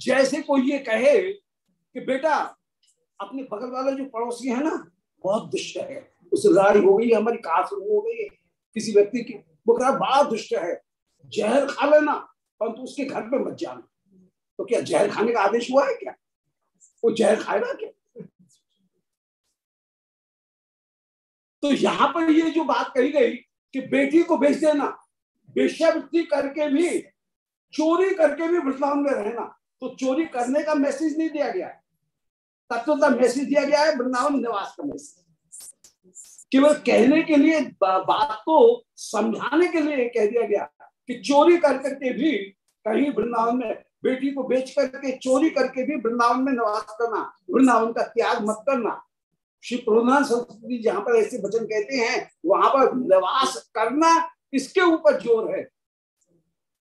Speaker 1: जैसे कोई ये कहे कि बेटा, अपने बगल वाला जो पड़ोसी है ना, बहुत दुष्ट है। उससे लड़ाई हो गई, हमारी कार हो गई। किसी व्यक्ति की, वो कह बड़ा दुष्ट है। जहर खा लेना, परंतु उसके घर पे मत जाना। तो क्या जहर खाने का आदेश हुआ है क्या? वो जहर खाएगा क्या? तो यहाँ पर ये जो बात कही गई कि बेटी को बेच देना बेश्यावृत्ति करके भी, चोरी करके भी वृंदावन में रहना तो चोरी करने का मैसेज नहीं दिया गया। तत्वता मैसेज दिया गया है वृंदावन निवास का मैसेज केवल कहने के लिए बात को समझाने के लिए कह दिया गया कि चोरी कर करके भी कहीं वृंदावन में बेटी को बेच करके, चोरी करके भी वृंदावन में निवास करना, वृंदावन का त्याग मत करना। श्री प्रधान संस्कृति जहाँ पर ऐसे वचन कहते हैं, वहाँ पर निवास करना इसके ऊपर ज़ोर है।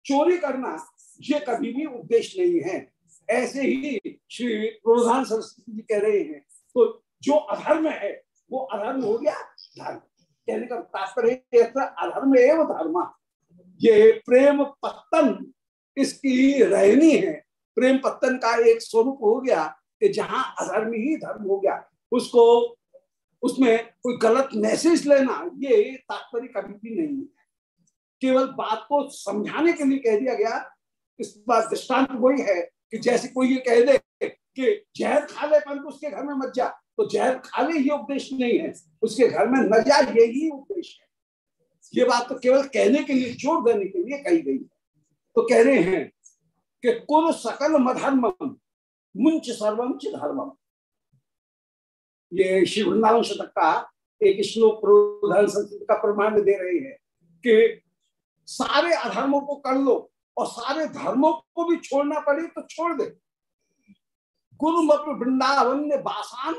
Speaker 1: चोरी करना ये कभी भी उद्देश्य नहीं है। ऐसे ही श्री प्रधान सरस्वती जी कह रहे हैं तो जो अधर्म है, वो अधर्म हो गया धर्म। कहने का तात्पर्य अधर्म एवं धर्म। ये प्रेम पत्तन इसकी रहनी है। प्रेम पत्तन का एक स्वरूप हो गया कि जहाँ अधर्म ही धर्म हो गया। उसको, उसमें कोई गलत मैसेज लेना, ये तात्पर्य कभी भी नहीं है। केवल बात को समझाने के लिए कह दिया गया, इस बात दृष्टांत वही है कि जैसे कोई ये कह दे कि जहर खा ले परंतु उसके घर में मत जा तो जहर खा ले ये उपदेश नहीं है। उसके घर में न जा यही उपदेश है। ये बात तो केवल कहने के लिए ज़ोर देने के लिए कही गई है। तो कह रहे हैं कि कुल सकल मधर्म मुंच सर्वंच धर्मम। ये श्री वृंदावन शतक का एक श्लोक प्रधान संस्कृत का प्रमाण दे रहे हैं कि सारे अधर्मों को कर लो और सारे धर्मों को भी छोड़ना पड़े तो छोड़ दे। गुरु वृंदावन ने बासान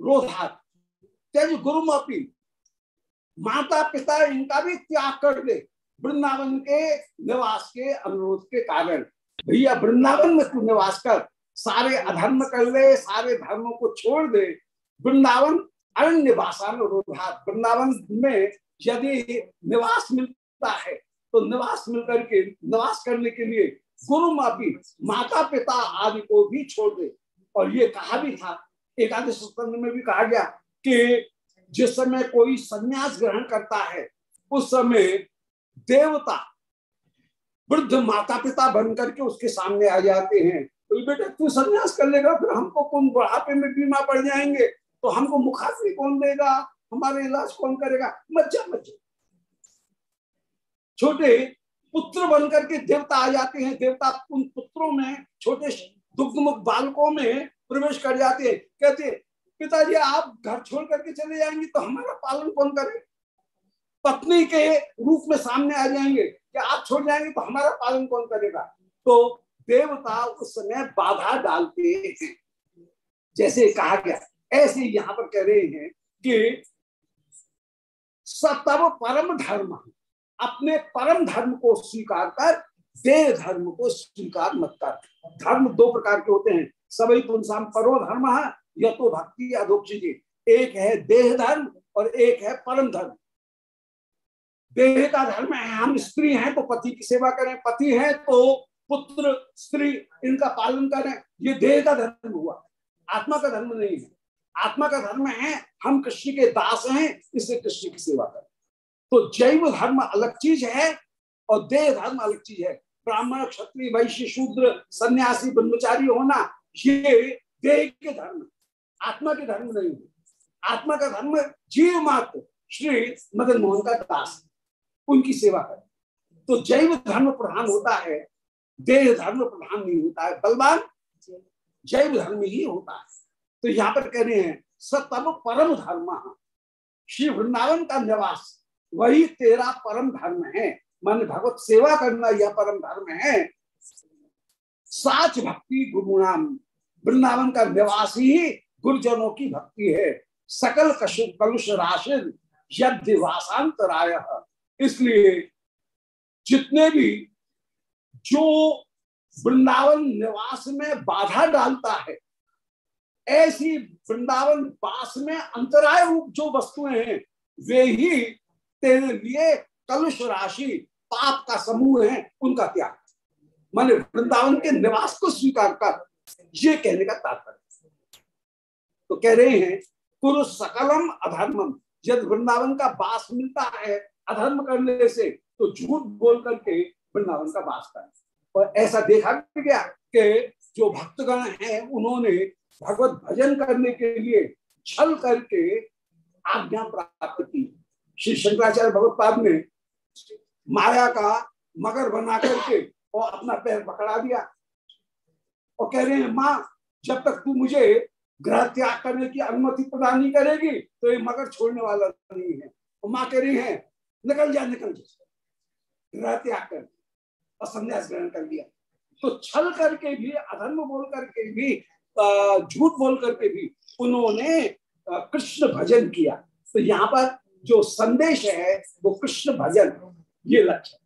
Speaker 1: रोधा तेज गुरु माता पिता इनका भी त्याग कर दे। वृंदावन के निवास के अनुरोध के कारण, भैया, वृंदावन में तू निवास कर। सारे अधर्म कर ले, सारे धर्मों को छोड़ दे। वृंदावन अरण्य रोधा वृंदावन में यदि निवास मिलता है तो निवास मिलकर के, निवास करने के लिए गुरु मापी माता पिता आदि को भी छोड़ दे। और ये कहा भी था। एकादश में भी कहा गया कि जिस समय कोई संन्यास ग्रहण करता है, उस समय देवता, वृद्ध माता पिता बन करके उसके सामने आ जाते हैं। तो बेटा, तू संन्यास कर लेगा, फिर हमको कौन बुढ़ापे में बीमा पड़ जाएँगे? तो हमको मुखाग्नि कौन देगा? हमारे इलाज कौन करेगा? मज्जा मज्जा। छोटे पुत्र बनकर के देवता आ जाते हैं। देवता उन पुत्रों में, छोटे दुग्धमुख बालकों में प्रवेश कर जाते हैं। कहते पिताजी, आप घर छोड़ करके चले जाएँगे तो हमारा पालन कौन करे पत्नी के रूप में सामने आ जाएँगे कि आप छोड़ जाएँगे तो हमारा पालन कौन करेगा? तो देवता उस समय बाधा डालते हैं। जैसे कहा गया, ऐसे यहाँ पर कह रहे हैं कि सतब परम धर्म, अपने परम धर्म को स्वीकार कर, देह धर्म को स्वीकार मत कर। धर्म दो प्रकार के होते हैं। सभी पुनसाम परो धर्म या तो भक्ति अधोक्षी एक है देह धर्म और एक है परम धर्म। देह का धर्म है हम स्त्री हैं तो पति की सेवा करें। पति है तो पुत्र, स्त्री, इनका पालन करें। ये देह का धर्म हुआ। आत्मा का धर्म नहीं है। आत्मा का धर्म है, हम कृष्ण के दास हैं, इसलिए कृष्ण की सेवा करें। तो जैव धर्म अलग चीज़ है और देह धर्म अलग चीज़ है। ब्राह्मण, क्षत्रिय, वैश्य, शूद्र, सन्यासी, ब्रह्मचारी होना, ये देह के धर्म आत्मा के धर्म नहीं है। आत्मा का धर्म जीव मात्र, श्री मदन मोहन का दास उनकी सेवा करें। तो जैव धर्म प्रधान होता है, देह धर्म प्रधान नहीं होता है, बलवान जैव धर्म ही होता है। तो यहाँ पर कह रहे हैं, सतम परम धर्म। श्री वृंदावन का निवास, वही तेरा परम धर्म है। मान भगवत सेवा करना यह परम धर्म है। साच भक्ति गुरुणाम वृंदावन का निवास ही गुरुजनों की भक्ति है। सकल कलुष राशि राशिद यदिवासांतराय इसलिए जितने भी जो वृंदावन निवास में बाधा डालता है, ऐसी वृंदावन पास में अंतराय रूप जो वस्तुएँ हैं, वे ही तेरे लिए कलुष राशि, पाप का समूह है, उनका त्याग। माने वृंदावन के निवास को स्वीकार कर, ये कहने का तात्पर्य तो कह रहे हैं, कुरु सकलम अधर्मम, यदि वृंदावन का बास मिलता है अधर्म करने से तो झूठ बोल करके वृंदावन का बास करें। और ऐसा देखा गया कि जो भक्तगण हैं, उन्होंने भगवत भजन करने के लिए छल करके आज्ञा प्राप्त की। श्री शंकराचार्य भगवत पाद ने माया का मगर बना करके और अपना पैर पकड़ा दिया। और कह रहे हैं, माँ, जब तक तू मुझे ग्रह त्याग करने की अनुमति प्रदान नहीं करेगी तो ये मगर छोड़ने वाला नहीं है। और माँ कह रही है निकल जा निकल जा। ग्रह त्याग कर और संन्यास ग्रहण कर लिया। तो छल करके भी, अधर्म बोल करके भी झूठ बोल करके भी उन्होंने कृष्ण भजन किया। तो यहाँ पर जो संदेश है, वो कृष्ण भजन, ये लक्ष्य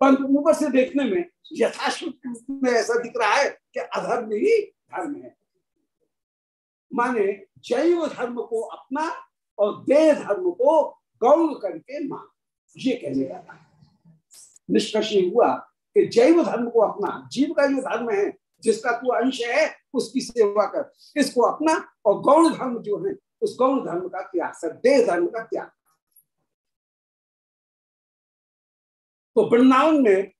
Speaker 1: परंतु ऊपर से देखने में यथाश्रुत में ऐसा दिख रहा है कि अधर्म ही धर्म है। माने जैव धर्म को अपना और देह धर्म को गौण करके मान। ये कहने का निष्कर्ष हुआ कि जैव धर्म को अपना, जीव का जो धर्म है, जिसका तू अंश है, उसकी सेवा कर। इसको अपना और गौण धर्म जो है, उस गौण धर्म का त्याग देह धर्म का त्याग। तो वृंदावन में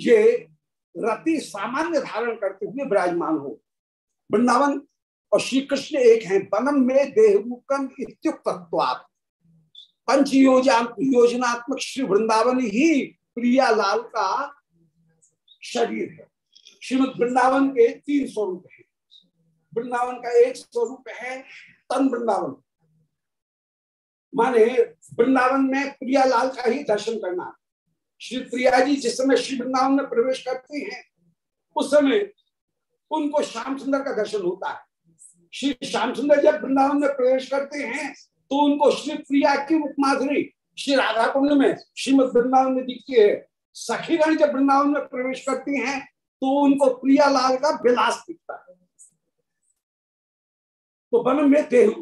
Speaker 1: ये रति सामान्य धारण करते हुए विराजमान हो। वृंदावन और श्री कृष्ण एक हैं बनम में देहरूकम इत्युक्तत्वात्। पंच योजनात्मक श्री वृंदावन ही प्रियालाल का शरीर है। श्रीमद वृंदावन के तीन स्वरूप है। वृंदावन का एक स्वरूप है तन वृंदावन। माने वृंदावन में प्रियालाल का ही दर्शन करना। श्री प्रिया जी जिस समय श्री वृंदावन में प्रवेश करते हैं, उस समय उनको श्याम सुंदर का दर्शन होता है। श्री श्याम सुंदर जब वृंदावन में प्रवेश करते हैं तो उनको श्री प्रिया की उपमाधुरी श्री राधा कुंड में, श्रीमद वृंदावन में दिखती है सखीगण जब वृंदावन में प्रवेश करती हैं तो उनको प्रियालाल का विलास दिखता है। तो वन में देह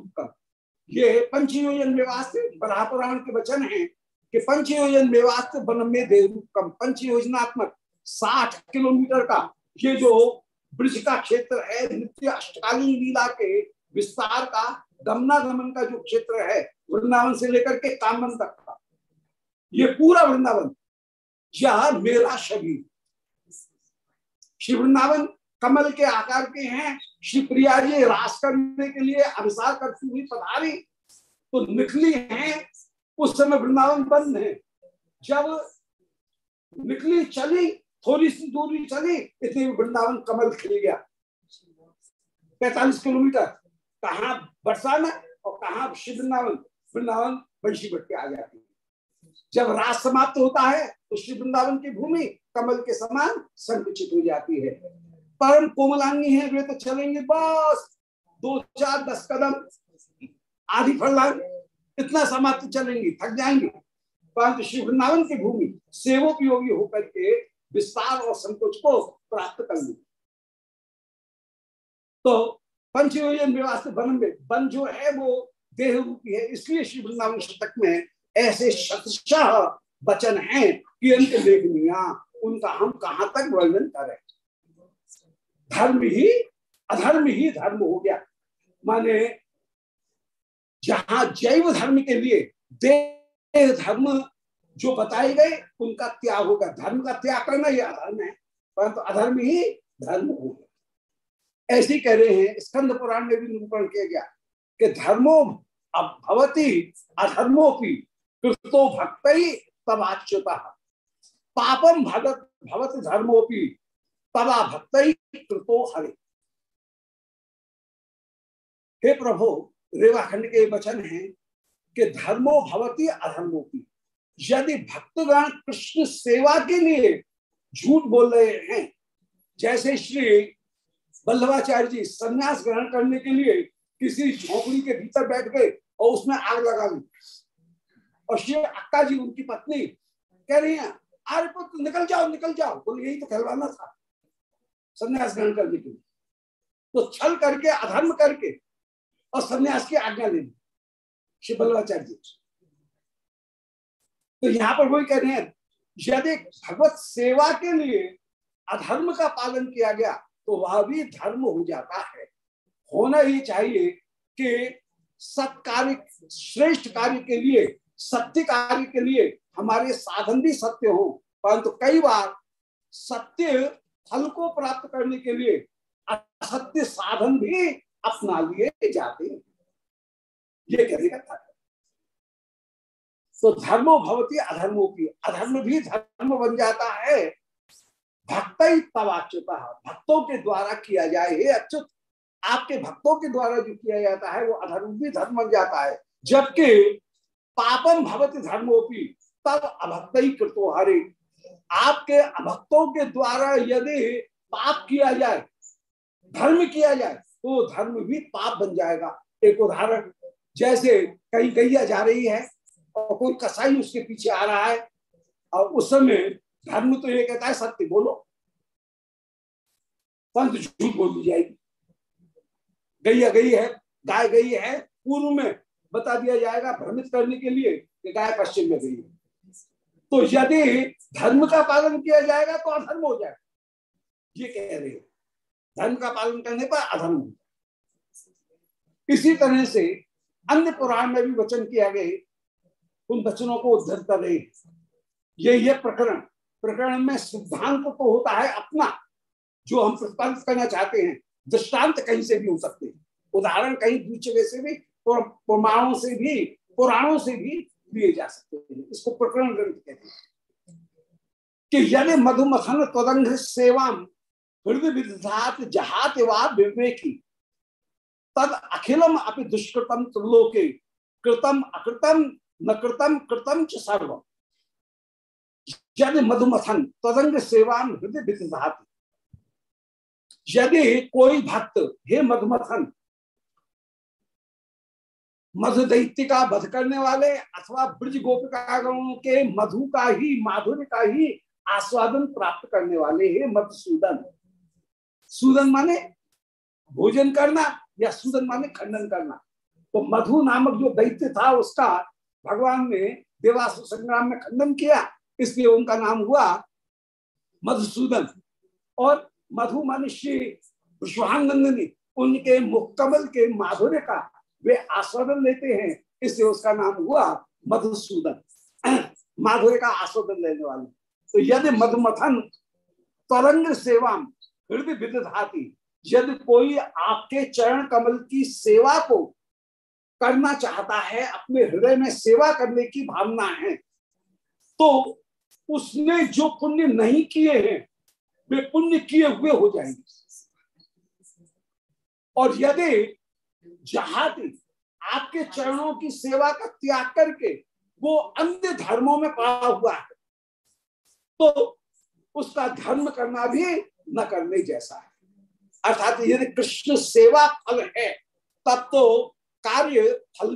Speaker 1: ये पंचयोजन मेवास्त बराह पुराण के वचन है कि पंचयोजन मेवास्त वन में देहरूपम पंच योजनात्मक साठ किलोमीटर का ये जो ब्रज का क्षेत्र है, नित्य अष्टकालीन लीला के विस्तार का गमना गमन का जो क्षेत्र है, वृंदावन से लेकर के कामन तक का, ये पूरा वृंदावन यह मेरा शरीर श्री वृंदावन कमल के आकार के हैं, श्री प्रिया जी रास करने के लिए अभिसार करती हुई पधारी तो निकली हैं, उस समय वृंदावन बंद है। जब निकली, चली, थोड़ी सी दूरी चली, इतनी वृंदावन कमल खिल गया। पैतालीस किलोमीटर कहा बरसाना और कहा श्री वृंदावन बट के आ जाती है। जब रास समाप्त होता है तो श्री वृंदावन की भूमि कमल के समान संकुचित हो जाती है। परम कोमलांगी है, वे तो चलेंगे बस। दो, चार, दस कदम, आधी फरलांग इतना समाप्त चलेंगी, थक जाएँगे। परंतु श्री वृंदावन की भूमि सेवोपयोगी होकर के विस्तार और संकोच को प्राप्त कर ली तो पंचयोजन व्यवस्थित वन में वन जो है वो देह रूपी है। इसलिए श्री वृंदावन शतक में ऐसे शतशाह वचन हैं कि अंत लेखनिया उनका हम कहाँ तक वर्णन करें? धर्म ही, अधर्म ही धर्म हो गया। माने जहाँ जैव धर्म के लिए देह धर्म जो बताए गए, उनका त्याग होगा। धर्म का त्याग करना ही अधर्म है, परंतु अधर्म ही धर्म होगा ऐसे ही कह रहे हैं, स्कंद पुराण में भी निरूपण किया गया कि धर्मो भवती अधर्मोपी कृतो भक्त ही तबाच्युता पापम भगत, भवत धर्मोपी तबा भक्त ही कृतो हरे। हे प्रभु, रेवाखंड के वचन है कि धर्मो भवती अधर्मोपी यदि भक्तगण कृष्ण सेवा के लिए झूठ बोल रहे हैं, जैसे श्री वल्लभाचार्य जी, संन्यास ग्रहण करने के लिए किसी झोपड़ी के भीतर बैठ गए और उसमें आग लगा ली। और श्री अक्का जी, उनकी पत्नी कह रही है अरे पुत्र, निकल जाओ निकल जाओ। बोले, यही तो कहलवाना था संन्यास ग्रहण करने के लिए। तो छल करके, अधर्म करके और संन्यास की आज्ञा ले ली श्री बल्लभाचार्य जी। तो यहाँ पर वही कह रहे हैं, यदि भगवत सेवा के लिए अधर्म का पालन किया गया तो वह भी धर्म हो जाता है। होना ही चाहिए कि सत्कार्य श्रेष्ठ कार्य के लिए, सत्य कार्य के लिए हमारे साधन भी सत्य हो। परंतु कई बार सत्य फल को प्राप्त करने के लिए असत्य साधन भी अपना लिए जाते हैं। ये कहने का था तो धर्मो भवती अधर्मो की। अधर्म भी धर्म बन जाता है। भक्त ही तवाच्युता भक्तों के द्वारा किया जाए हे अच्युत आपके भक्तों के द्वारा जो किया जाता है, वो अधर्म भी धर्म बन जाता है। जबकि पापम भवती धर्मोपी, तब अभक्त ही कृतो हरे। आपके अभक्तों के द्वारा यदि पाप किया जाए, धर्म किया जाए तो धर्म भी पाप बन जाएगा। एक उदाहरण, जैसे कहीं गैया जा रही है और कोई कसाई उसके पीछे आ रहा है और उस समय धर्म तो ये कहता है सत्य बोलो। पंत झूठ बोल जाएगी। गैया गई है, गाय गई है, पूर्व में बता दिया जाएगा भ्रमित करने के लिए कि गाय पश्चिम में गई है। तो यदि धर्म का पालन किया जाएगा तो अधर्म हो जाएगा। ये कह रहे हो। धर्म का पालन करने पर अधर्म हो इसी तरह से अन्य पुराण में भी वचन किया गया उन वचनों को उद्धर कर रहे ये ये प्रकरण प्रकरण में सिद्धांत तो होता है अपना, जो हम प्रतिपादित करना चाहते हैं। दृष्टांत कहीं से भी हो सकते हैं। उदाहरण कहीं दूसरे से भी प्रमाणों से भी, पुराणों से भी लिए जा सकते हैं। इसको प्रकरण ग्रंथ कहते हैं। कि यदि मधुमथन तदंग सेवा हृदय विधात जहात विवेकी, तद अखिलम अपि दुष्कृतम त्रिलोके, कृतम अकृतम न कृतम कृतम च सर्व यदि मधुमथन तदंग सेवा हृदय यदि कोई भक्त, हे मधुमथन मधु दैत्य का वध करने वाले अथवा ब्रज गोपिकागणों के मधु का ही, माधुर्य का ही आस्वादन प्राप्त करने वाले, हे मधुसूदन। सूदन माने भोजन करना या सूदन माने खंडन करना। तो मधु नामक जो दैत्य था, उसका भगवान ने देवासु संग्राम में खंडन किया। इसलिए उनका नाम हुआ मधुसूदन। और मधु माने श्री विश्वानंदनी, उनके मुक्कमल के माधुर्य का वे आस्वादन लेते हैं, इसलिए उसका नाम हुआ मधुसूदन। माधुर्य का आस्वादन लेने वाले। तो यदि मधुमथन तरंग सेवा हृदय विदधाती, यदि कोई आपके चरण कमल की सेवा को करना चाहता है, अपने हृदय में सेवा करने की भावना है तो उसने जो पुण्य नहीं किए हैं, वे पुण्य किए हुए हो जाएँगे। और यदि जहादी आपके चरणों की सेवा का त्याग करके वो अन्य धर्मों में पड़ा हुआ है तो उसका धर्म करना भी न करने जैसा है। अर्थात यदि कृष्ण सेवा फल है, तब तो कार्य फल,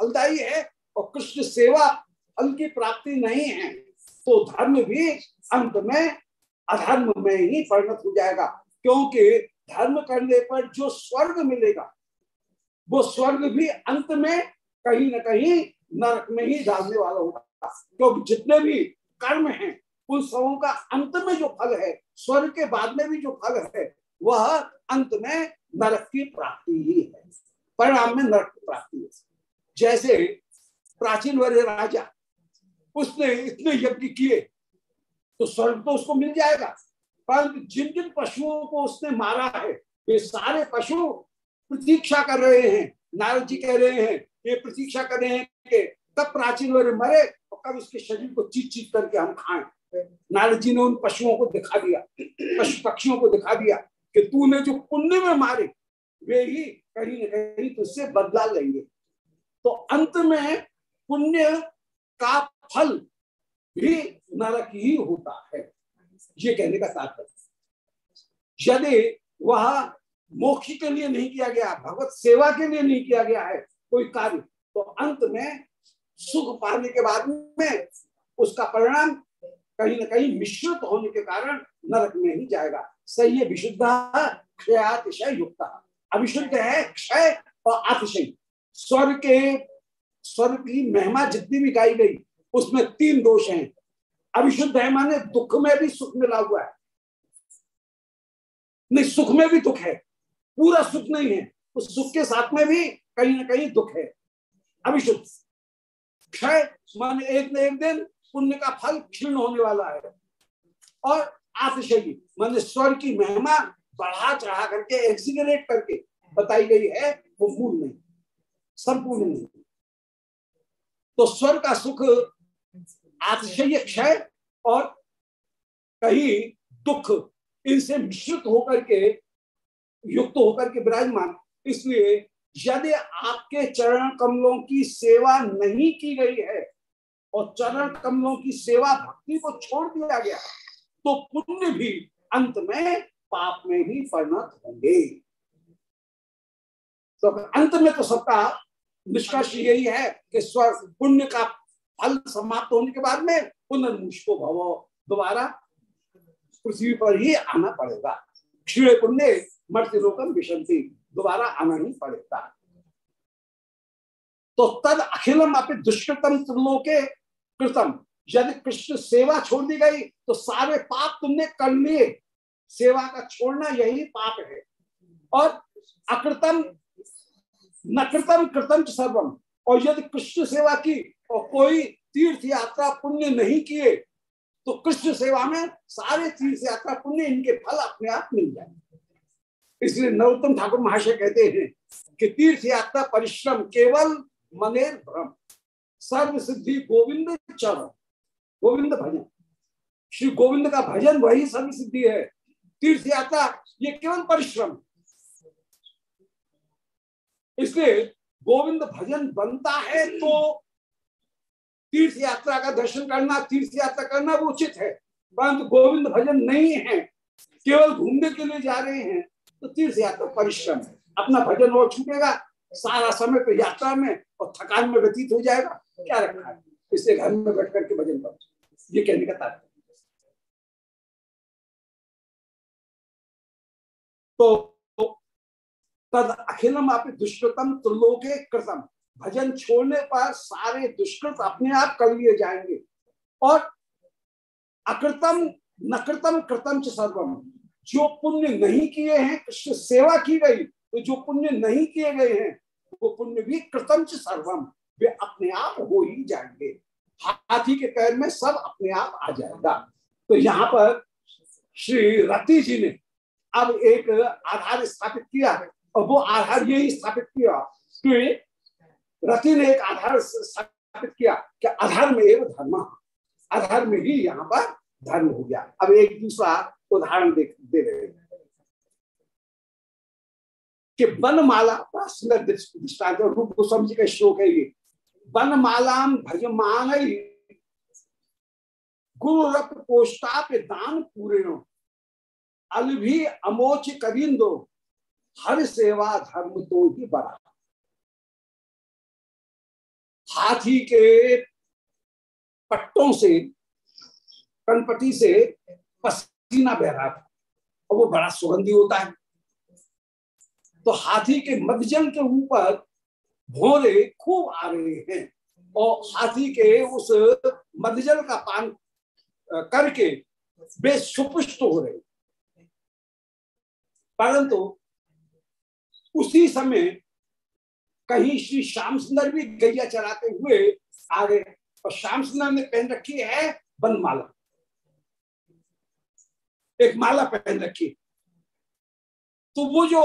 Speaker 1: फलदायी है, और कृष्ण सेवा फल की प्राप्ति नहीं है। तो धर्म भी अंत में अधर्म में ही परिणत हो जाएगा, क्योंकि धर्म करने पर जो स्वर्ग मिलेगा, वो स्वर्ग भी अंत में कहीं ना कहीं नरक में ही डालने वाला होगा। क्योंकि जितने भी कर्म हैं, उन सबों का अंत में जो फल है, स्वर्ग के बाद में भी जो फल है, वह अंत में नरक की प्राप्ति ही है। परिणाम में नरक की प्राप्ति है। जैसे प्राचीन वर्य राजा उसने इतने यज्ञ किए तो स्वर्ग तो उसको मिल जाएगा। परंतु जिन जिन पशुओं को उसने मारा है, वे सारे पशु प्रतीक्षा कर रहे हैं। नारद जी कह रहे हैं, ये प्रतीक्षा कर रहे हैं कि कब प्राचीन वर्य मरे और कब उसके शरीर को चीट चीट करके हम खाएँ। नारद जी ने उन पशुओं को दिखा दिया, पशु पक्षियों को दिखा दिया कि तूने जो पुण्य में मारे, वे ही कहीं ना कहीं तुझसे बदला लेंगे। तो अंत में पुण्य का फल भी नरक ही होता है। ये कहने का तात्पर्य यदि वह मोक्ष के लिए नहीं किया गया, भगवत सेवा के लिए नहीं किया गया है, कोई कार्य तो अंत में सुख पाने के बाद में उसका परिणाम कहीं ना कहीं मिश्रित होने के कारण नरक में ही जाएगा। सही है, विशुद्ध क्षयातिशय युक्त। अविशुद्ध है, क्षय और अतिशय। स्वर के स्वर की महिमा जितनी भी गाई गई उसमें तीन दोष हैं। अभिशुद्ध है माने दुख में भी सुख मिला हुआ है। नहीं, सुख में भी दुख है। पूरा सुख नहीं है। उस सुख के साथ में भी कहीं ना कहीं दुख है। अभिशुद्ध क्षय माने एक न एक दिन पुण्य का फल क्षीण होने वाला है। और आतिशयी माने स्वर की महिमा बढ़ा चढ़ा करके एक्सिगरेट करके बताई गई है, वो मूल नहीं। संपूर्ण नहीं। तो स्वर का सुख आतिशय क्षय और कहीं दुख, इनसे मिश्रित होकर के, युक्त होकर के विराजमान। इसलिए यदि आपके चरण कमलों की सेवा नहीं की गई है और चरण कमलों की सेवा भक्ति को छोड़ दिया गया तो पुण्य भी अंत में पाप में ही परिणत होंगे। तो अंत में तो सबका निष्कर्ष यही है कि स्वर पुण्य का फल समाप्त होने के बाद में पुनर्मुष को भव। दोबारा पृथ्वी पर ही आना पड़ेगा। क्षीण पुण्य मृत्यु लोकम विशंति। दोबारा आना ही पड़ेगा। तो तद अखिलम अपने दुष्कृतम त्रिलोके कृतम। यदि कृष्ण सेवा छोड़ दी गई तो सारे पाप तुमने कर लिए। सेवा का छोड़ना यही पाप है। और अकृतम नकृतम कृतम सर्वम। और यदि कृष्ण सेवा की और कोई तीर्थ यात्रा पुण्य नहीं किए तो कृष्ण सेवा में सारे तीर्थ यात्रा पुण्य इनके फल अपने आप मिल जाए। इसलिए नरोत्तम ठाकुर महाशय कहते हैं कि तीर्थ यात्रा परिश्रम केवल मनेर भ्रम सर्व सिद्धि गोविंद चरण। गोविंद भजन। श्री गोविंद का भजन वही सर्व सिद्धि है। तीर्थ यात्रा ये केवल परिश्रम। इसलिए गोविंद भजन बनता है तो तीर्थ यात्रा का दर्शन करना तीर्थ यात्रा करना वो उचित है। परंतु गोविंद भजन नहीं है, केवल घूमने के लिए जा रहे हैं तो तीर्थ यात्रा परिश्रम है। अपना भजन और छूटेगा, सारा समय तो यात्रा में और थकान में व्यतीत हो जाएगा। क्या रखा है? इसलिए घर में बैठ करके भजन करो। ये कहने का तात्पर्य तो तद अखिलम आप दुष्कृतम त्रिलोके कृतम। भजन छोड़ने पर सारे दुष्कृत अपने आप कर लिए जाएँगे। और अकृतम, नकृतम, कृतम च सर्वम। जो पुण्य नहीं किए हैं, कृष्ण सेवा की गई तो जो पुण्य नहीं किए गए हैं, वो पुण्य भी कृतम च सर्वम। वे अपने आप हो ही जाएँगे। हाथी के पैर में सब अपने आप आ जाएगा। तो यहाँ पर श्री रति जी ने अब एक आधार स्थापित किया है, और वो आधार यही स्थापित किया कि रति ने एक आधार स्थापित किया कि आधार में एक धर्म। आधार में ही यहाँ पर धर्म हो गया। अब एक दूसरा उदाहरण देख दे रहे हैं। कि वनमाला बड़ा सुंदर दृष्टांत रूप गोस्वामी जी का श्लोक है ये। वनमालाम भजमान गुरु रक्त कोष्टाप दान पूरे अलभी अमोच करिंदो, हर सेवा धर्म तो ही बड़ा। हाथी के पट्टों से, कनपटी से पसीना बह रहा था। और वो बड़ा सुगंधी होता है। तो हाथी के मध्यजल के ऊपर भोरे खूब आ रहे हैं। और हाथी के उस मध्यजल का पान करके वे सुपुष्ट हो रहे। परंतु उसी समय कहीं श्री श्याम सुंदर भी गैया चराते हुए आ गए और श्याम सुंदर ने पहन रखी है बनमाला। एक माला पहन रखी। तो वो जो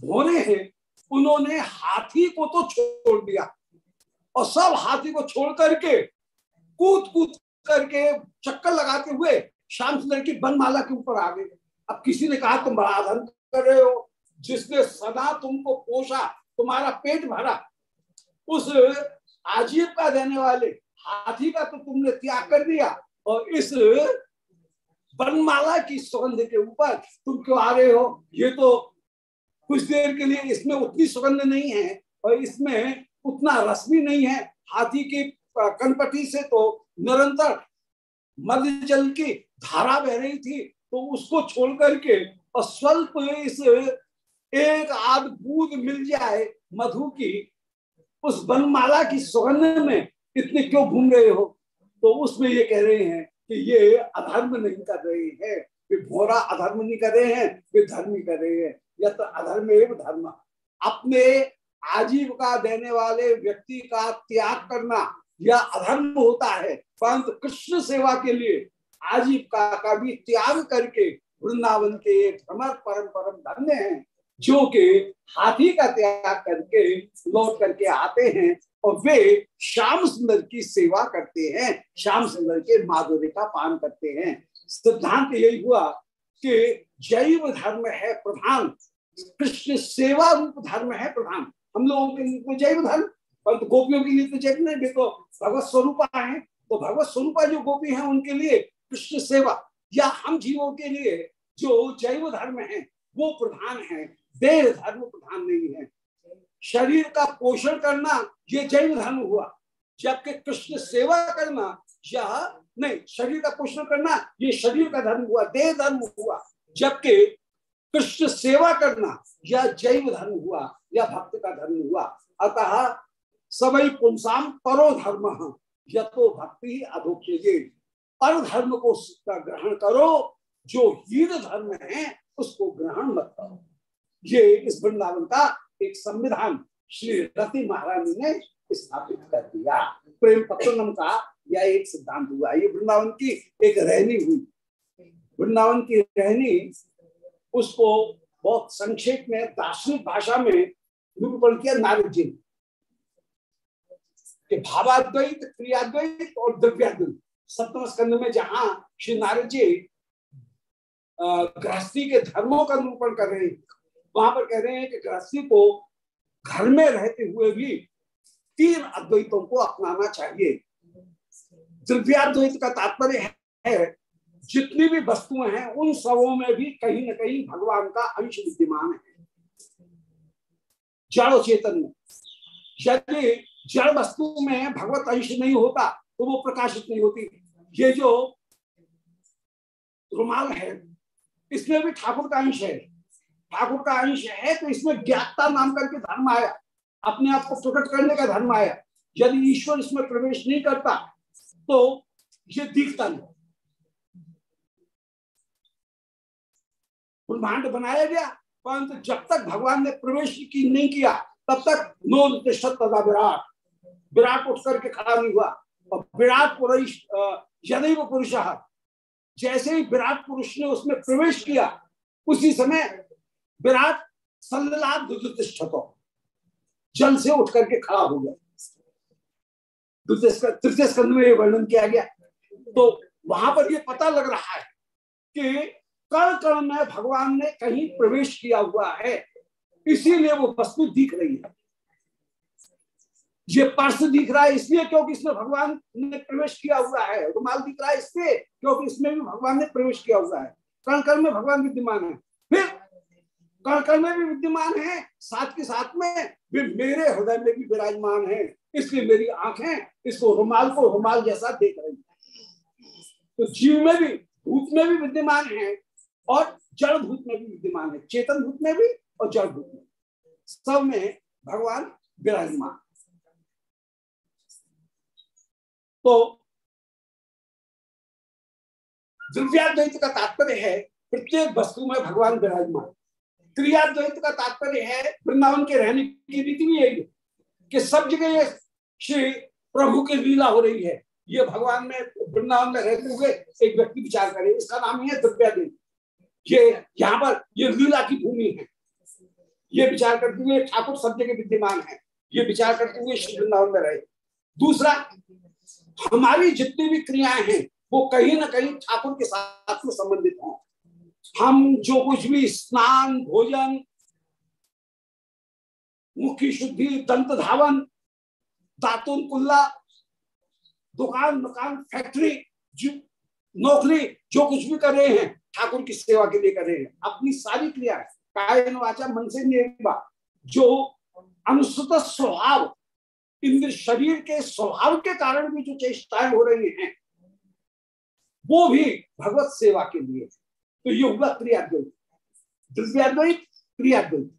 Speaker 1: भोरे हैं, उन्होंने हाथी को तो छोड़ दिया। और सब हाथी को छोड़ करके कूद कूद करके चक्कर लगाते हुए श्याम सुंदर की बनमाला के ऊपर आ गए। अब किसी ने कहा, तुम बड़ा धन कर रहे हो। जिसने सदा तुमको पोषा तुम्हारा पेट भरा। उस आजीविका देने वाले हाथी का तो तुमने त्याग कर दिया और इस बनमाला की सुगंध के ऊपर तुम क्यों आ रहे हो? ये तो कुछ देर के लिए इसमें उतनी सुगंध नहीं है और इसमें उतना रस भी नहीं है। हाथी की कनपटी से तो निरंतर मध्य जल की धारा बह रही थी। तो उसको छोड़ करके और स्वल्प इस एक आध बूंद मिल जाए मधु की, उस बनमाला की सुगंध में इतने क्यों घूम रहे हो? तो उसमें ये कह रहे हैं कि ये अधर्म नहीं कर रहे हैं। वे भोरा अधर्म नहीं कर रहे हैं वे धर्म ही कर रहे हैं। या तो अधर्म एवं धर्म। अपने आजीविका देने वाले व्यक्ति का त्याग करना, यह अधर्म होता है। परंतु कृष्ण सेवा के लिए आजीविका का भी त्याग करके वृंदावन के एक भ्रमर परम परम धन्य हैं। जो कि हाथी का त्याग करके लौट करके आते हैं और वे श्याम सुंदर की सेवा करते हैं, श्याम सुंदर के माधुर्य का पान करते हैं। सिद्धांत यही हुआ कि जैव धर्म है प्रधान, कृष्ण सेवा रूप धर्म है प्रधान। हम लोगों के लिए तो जैव धर्म, परंतु तो गोपियों के लिए तो जैव नहीं, वे तो भगवत स्वरूपा है। तो भगवत स्वरूपा जो गोपी है, उनके लिए कृष्ण सेवा, या हम जीवों के लिए जो जैव धर्म है, वो प्रधान है। देह धर्म प्रधान नहीं है। शरीर का पोषण करना, ये जैन धर्म हुआ। जबकि कृष्ण सेवा करना, यह नहीं, शरीर का पोषण करना, ये शरीर का धर्म हुआ, देह धर्म हुआ। जबकि कृष्ण सेवा करना, यह जैव धर्म हुआ या भक्त का धर्म हुआ। अतः सबई पुंसाम परो धर्म यह तो भक्ति अधोक्षे पर धर्म को ग्रहण करो, जो हीर धर्म है, उसको ग्रहण मत करो। ये इस वृंदावन का एक संविधान श्री रति महारानी ने स्थापित कर दिया। प्रेम पत्तनम का यह एक सिद्धांत हुआ। ये वृंदावन की एक रहनी हुई। वृंदावन की रहनी उसको बहुत संक्षेप में दार्शनिक भाषा में निरूपण किया नारद जी कि भावाद्वैत, क्रियाद्वैत और द्रव्याद्वैत सप्तम स्कंद में जहाँ श्री नारद जी गृहस्थी के धर्मों का निरूपण कर रहे वहाँ पर कह रहे हैं कि गृहस्थी को घर में रहते हुए भी तीन अद्वैतों को अपनाना चाहिए। द्रव्याद्वैत का तात्पर्य है जितनी भी वस्तुएँ हैं, उन सबों में भी कहीं ना कहीं भगवान का अंश विद्यमान है। जड़ चेतन में यदि जड़ वस्तु में भगवत अंश नहीं होता तो वो प्रकाशित नहीं होती। ये जो रुमाल है, इसमें भी ठाकुर का अंश है। ठाकुर का अंश है तो इसमें ज्ञाता नाम करके धर्म आया। अपने आप को प्रकट करने का धर्म आया। यदि ईश्वर इसमें प्रवेश नहीं करता तो ये दिखता नहीं। ब्रह्मांड बनाया गया, परंतु जब तक भगवान ने प्रवेश की नहीं किया, तब तक नो तदा विराट विराट उठ करके खड़ा नहीं हुआ। और विराट पुरुष यदि पुरुष, जैसे ही विराट पुरुष ने उसमें प्रवेश किया, उसी समय विराट सल्लाधिष्ठतो जल से उठ करके खड़ा हो गया। तृतीय स्कंद में वर्णन किया गया। तो वहाँ पर ये पता लग रहा है कि कण कण में भगवान ने कहीं प्रवेश किया हुआ है, इसीलिए वो वस्तु दिख रही है। ये पर्स दिख रहा है इसलिए क्योंकि इसमें भगवान ने प्रवेश किया हुआ है। रुमाल दिख रहा है इसलिए क्योंकि इसमें भी भगवान ने प्रवेश किया हुआ है। कण कण में भगवान विद्यमान है। फिर कण कण में भी विद्यमान है, साथ के साथ में वे मेरे हृदय में भी विराजमान है। इसलिए मेरी आँखें इसको रुमाल को रुमाल जैसा देख रही है। तो जीव में भी, भूत में भी विद्यमान है और जड़ भूत में भी विद्यमान है। चेतन भूत में भी और जड़ भूत में। सब में भगवान विराजमान। तो द्रव्याद्वैत का तात्पर्य है, प्रत्येक वस्तु में भगवान विराजमान। क्रियाद्वैत का तात्पर्य है वृंदावन के रहने की रीति भी यही है कि सब जगह श्री प्रभु की लीला हो रही है। ये भगवान में, वृंदावन में रहते हुए एक व्यक्ति विचार करे, इसका नाम ही है द्रव्याद्वैत ये यहाँ पर ये लीला की भूमि है। ये विचार करते हुए ठाकुर सब जगह विद्यमान है। ये विचार करते हुए श्री वृंदावन में रहे। दूसरा, हमारी जितनी भी क्रियाएँ हैं, वो कहीं ना कहीं ठाकुर के साथ में संबंधित हों। हम जो कुछ भी स्नान, भोजन, मुखी शुद्धि, दंत धावन, दातुन कुल्ला, दुकान, मकान, फैक्ट्री नौकरी, जो कुछ भी कर रहे हैं, ठाकुर की सेवा के लिए कर रहे हैं, अपनी सारी क्रिया कायन, वाचा, मन से निर्वा जो अनुसूत स्वभाव, इंद्र शरीर के स्वभाव के कारण भी जो चेष्टाएँ हो रही हैं, वो भी भगवत सेवा के लिए तो ये हुआ क्रियाद्वैत। द्रव्याद्वैत क्रियाद्वैत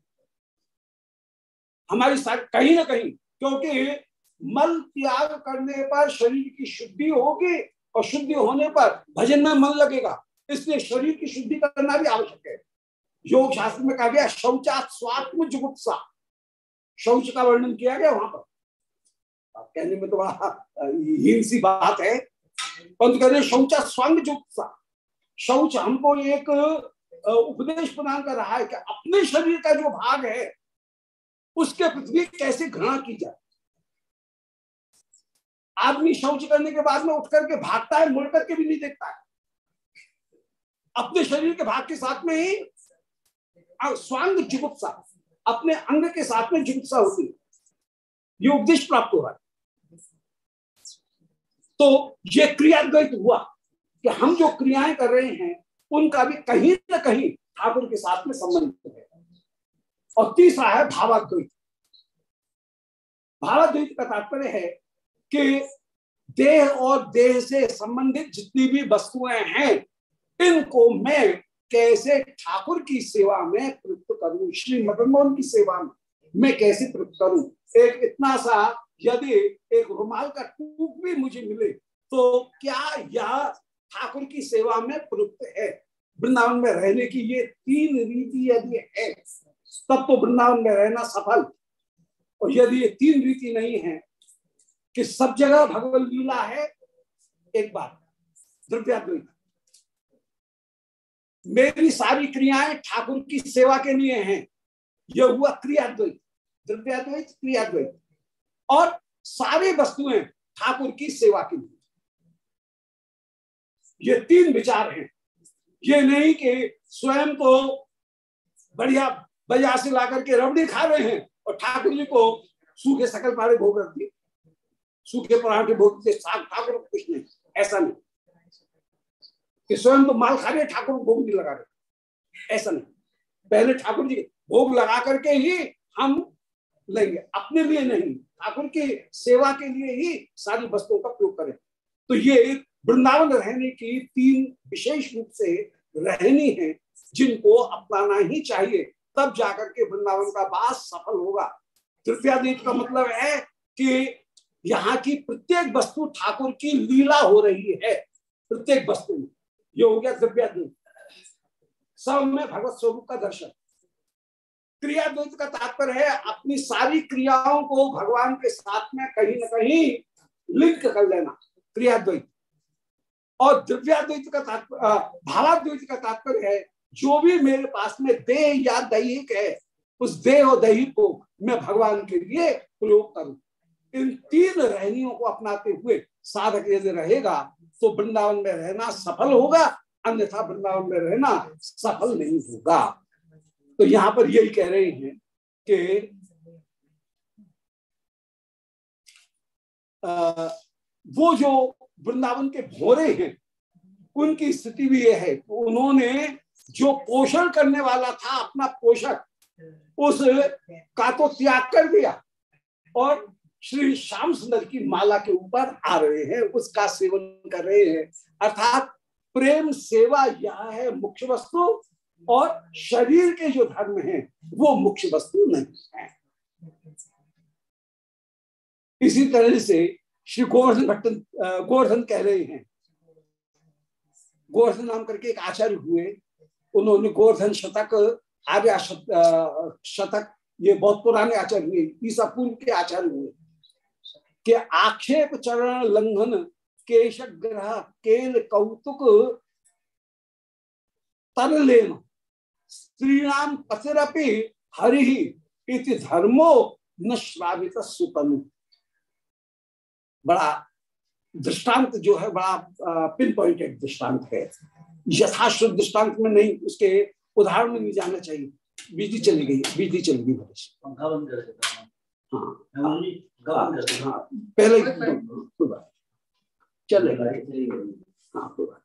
Speaker 1: हमारी कहीं ना कहीं, क्योंकि मल त्याग करने पर शरीर की शुद्धि होगी और शुद्धि होने पर भजन में मन लगेगा। इसलिए शरीर की शुद्धि करना भी आवश्यक है। योग शास्त्र में कहा गया शौचा स्वात्म जुगुप्सा। शौच का वर्णन किया गया वहाँ पर। कहने में तो बड़ा हीन सी बात है। परंतु कहते शौचा स्वांग जुगुप्सा। शौच हमको एक उपदेश प्रदान कर रहा है कि अपने शरीर का जो भाग है, उसके प्रति कैसे घृणा की जाए। आदमी शौच करने के बाद में उठ करके भागता है, मुड़ करके भी नहीं देखता है। अपने शरीर के भाग के साथ में ही स्वांग जुगुप्सा, अपने अंग के साथ में जुगुप्सा होती है। ये उपदेश प्राप्त हो रहा है। तो ये क्रियाद्वैत हुआ। कि हम जो क्रियाएँ कर रहे हैं, उनका भी कहीं ना कहीं ठाकुर के साथ में संबंध है। और तीसरा है भावाद्वैत। भावाद्वैत का तात्पर्य है कि देह और देह से संबंधित जितनी भी वस्तुएँ हैं, इनको मैं कैसे ठाकुर की सेवा में प्रयुक्त करूँ, श्री मदन मोहन की सेवा में मैं कैसे प्रयुक्त करूँ? एक इतना सा यदि एक रुमाल का टूक भी मुझे मिले तो क्या यह ठाकुर की सेवा में प्रयुक्त है। वृंदावन में रहने की ये तीन रीति यदि है, तब तो वृंदावन में रहना सफल। और यदि ये तीन रीति नहीं है कि सब जगह भगवत लीला है, एक बात द्रव्याद्वैत मेरी सारी क्रियाएँ ठाकुर की सेवा के लिए हैं। यह हुआ क्रियाद्वैत द्रव्याद्वैत क्रियाद्वैत और सारी वस्तुएँ ठाकुर की सेवा के लिए। ये तीन विचार हैं। ये नहीं कि स्वयं तो बढ़िया बाज़ार से ला करके रबड़ी खा रहे हैं और ठाकुर जी को सूखे सकल पारे भोग रख दिए। सूखे पराठे भोग ठाकुर कुछ नहीं। ऐसा नहीं। कि स्वयं तो माल खा रहे, ठाकुर को भोग नहीं लगा रहे। ऐसा नहीं। पहले ठाकुर जी भोग लगा करके ही हम लेंगे। अपने लिए नहीं। ठाकुर की सेवा के लिए ही सारी वस्तुओं का प्रयोग करें। तो ये वृंदावन रहने की तीन विशेष रूप से रहनी है, जिनको अपनाना ही चाहिए, तब जाकर के वृंदावन का वास सफल होगा। तृतीयादीप का मतलब है कि यहाँ की प्रत्येक वस्तु ठाकुर की लीला हो रही है, प्रत्येक वस्तु में। ये हो गया द्रव्याद्वैत सब में भगवत स्वरूप का दर्शन। क्रियाद्वैत का तात्पर्य है, अपनी सारी क्रियाओं को भगवान के साथ में कहीं ना कहीं लिंक कर लेना क्रियाद्वैत और द्रव्याद्वैत का तात्पर्य भावाद्वैत का तात्पर्य है, जो भी मेरे पास में देह या दैहिक है, उस देह और दैहिक को मैं भगवान के लिए प्रयोग करूँ। इन तीन रहनियों को अपनाते हुए साधक यदि रहेगा तो वृंदावन में रहना सफल होगा, अन्यथा वृंदावन में रहना सफल नहीं होगा। तो यहाँ पर यही कह रहे हैं कि वो जो वृंदावन के भोरे हैं। उनकी स्थिति भी यह है उन्होंने जो पोषण करने वाला था, अपना पोषक उस का तो त्याग कर दिया। और श्री श्याम सुंदर की माला के ऊपर आ रहे हैं, उसका सेवन कर रहे हैं। अर्थात प्रेम सेवा यह है मुख्य वस्तु, और शरीर के जो धर्म हैं, वो मुख्य वस्तु नहीं है। इसी तरह से श्री गोवर्धन भट्ट गोवर्धन कह रहे हैं। गोवर्धन नाम करके एक आचार्य हुए। उन्होंने गोवर्धन शतक, आर्य शतक, ये बहुत पुराने आचार्य हुए। ईसा पूर्व के आचार्य हुए। कि आक्षेप चरण लंघन, केश ग्रह, केल कौतुक तरलेन स्त्रीणाम पतिरपि हरि इति धर्मो न श्रावित सुतनु। बड़ा दृष्टांत जो है बड़ा पिन पॉइंटेड दृष्टांत है। यथाश्रुत दृष्टांत में नहीं उसके उदाहरण में नहीं जाना चाहिए। बिजली चली गई बिजली चली गई हाँ। हाँ, हाँ। पहले कोई बात चलेगा हाँ कोई बात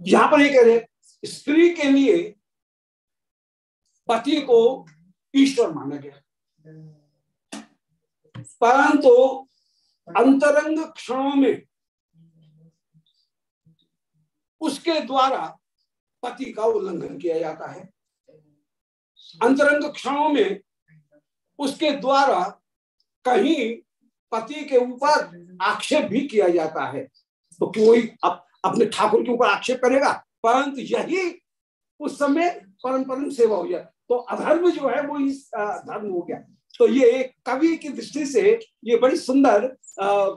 Speaker 1: यहाँ पर ये कह रहे स्त्री के लिए पति को ईश्वर माना गया। परंतु अंतरंग क्षणों में उसके द्वारा पति का उल्लंघन किया जाता है। अंतरंग क्षणों में उसके द्वारा कहीं पति के ऊपर आक्षेप भी किया जाता है। तो कोई अप, अपने ठाकुर के ऊपर आक्षेप करेगा? परंतु यही उस समय परम परम सेवा हो जाए तो अधर्म जो है वो इस धर्म हो गया। तो ये कवि की दृष्टि से ये बड़ी सुंदर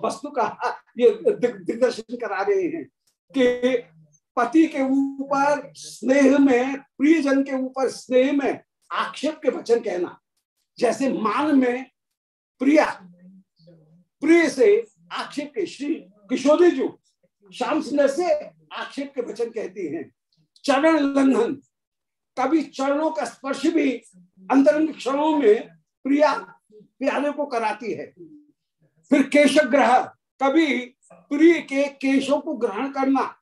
Speaker 1: वस्तु का ये दिग्दर्शन करा रहे हैं कि पति के ऊपर स्नेह में, प्रियजन के ऊपर स्नेह में आक्षेप के वचन कहना। जैसे मान में प्रिया, प्रिय से आक्षेप के, श्री किशोरी जी श्याम सुंदर से आक्षेप के वचन कहती हैं। चरण लंघन, कभी चरणों का स्पर्श भी अंतरंग क्षणों में प्रिया प्यारे को कराती है। फिर केश ग्रह कभी प्रिय के केशों को ग्रहण करना।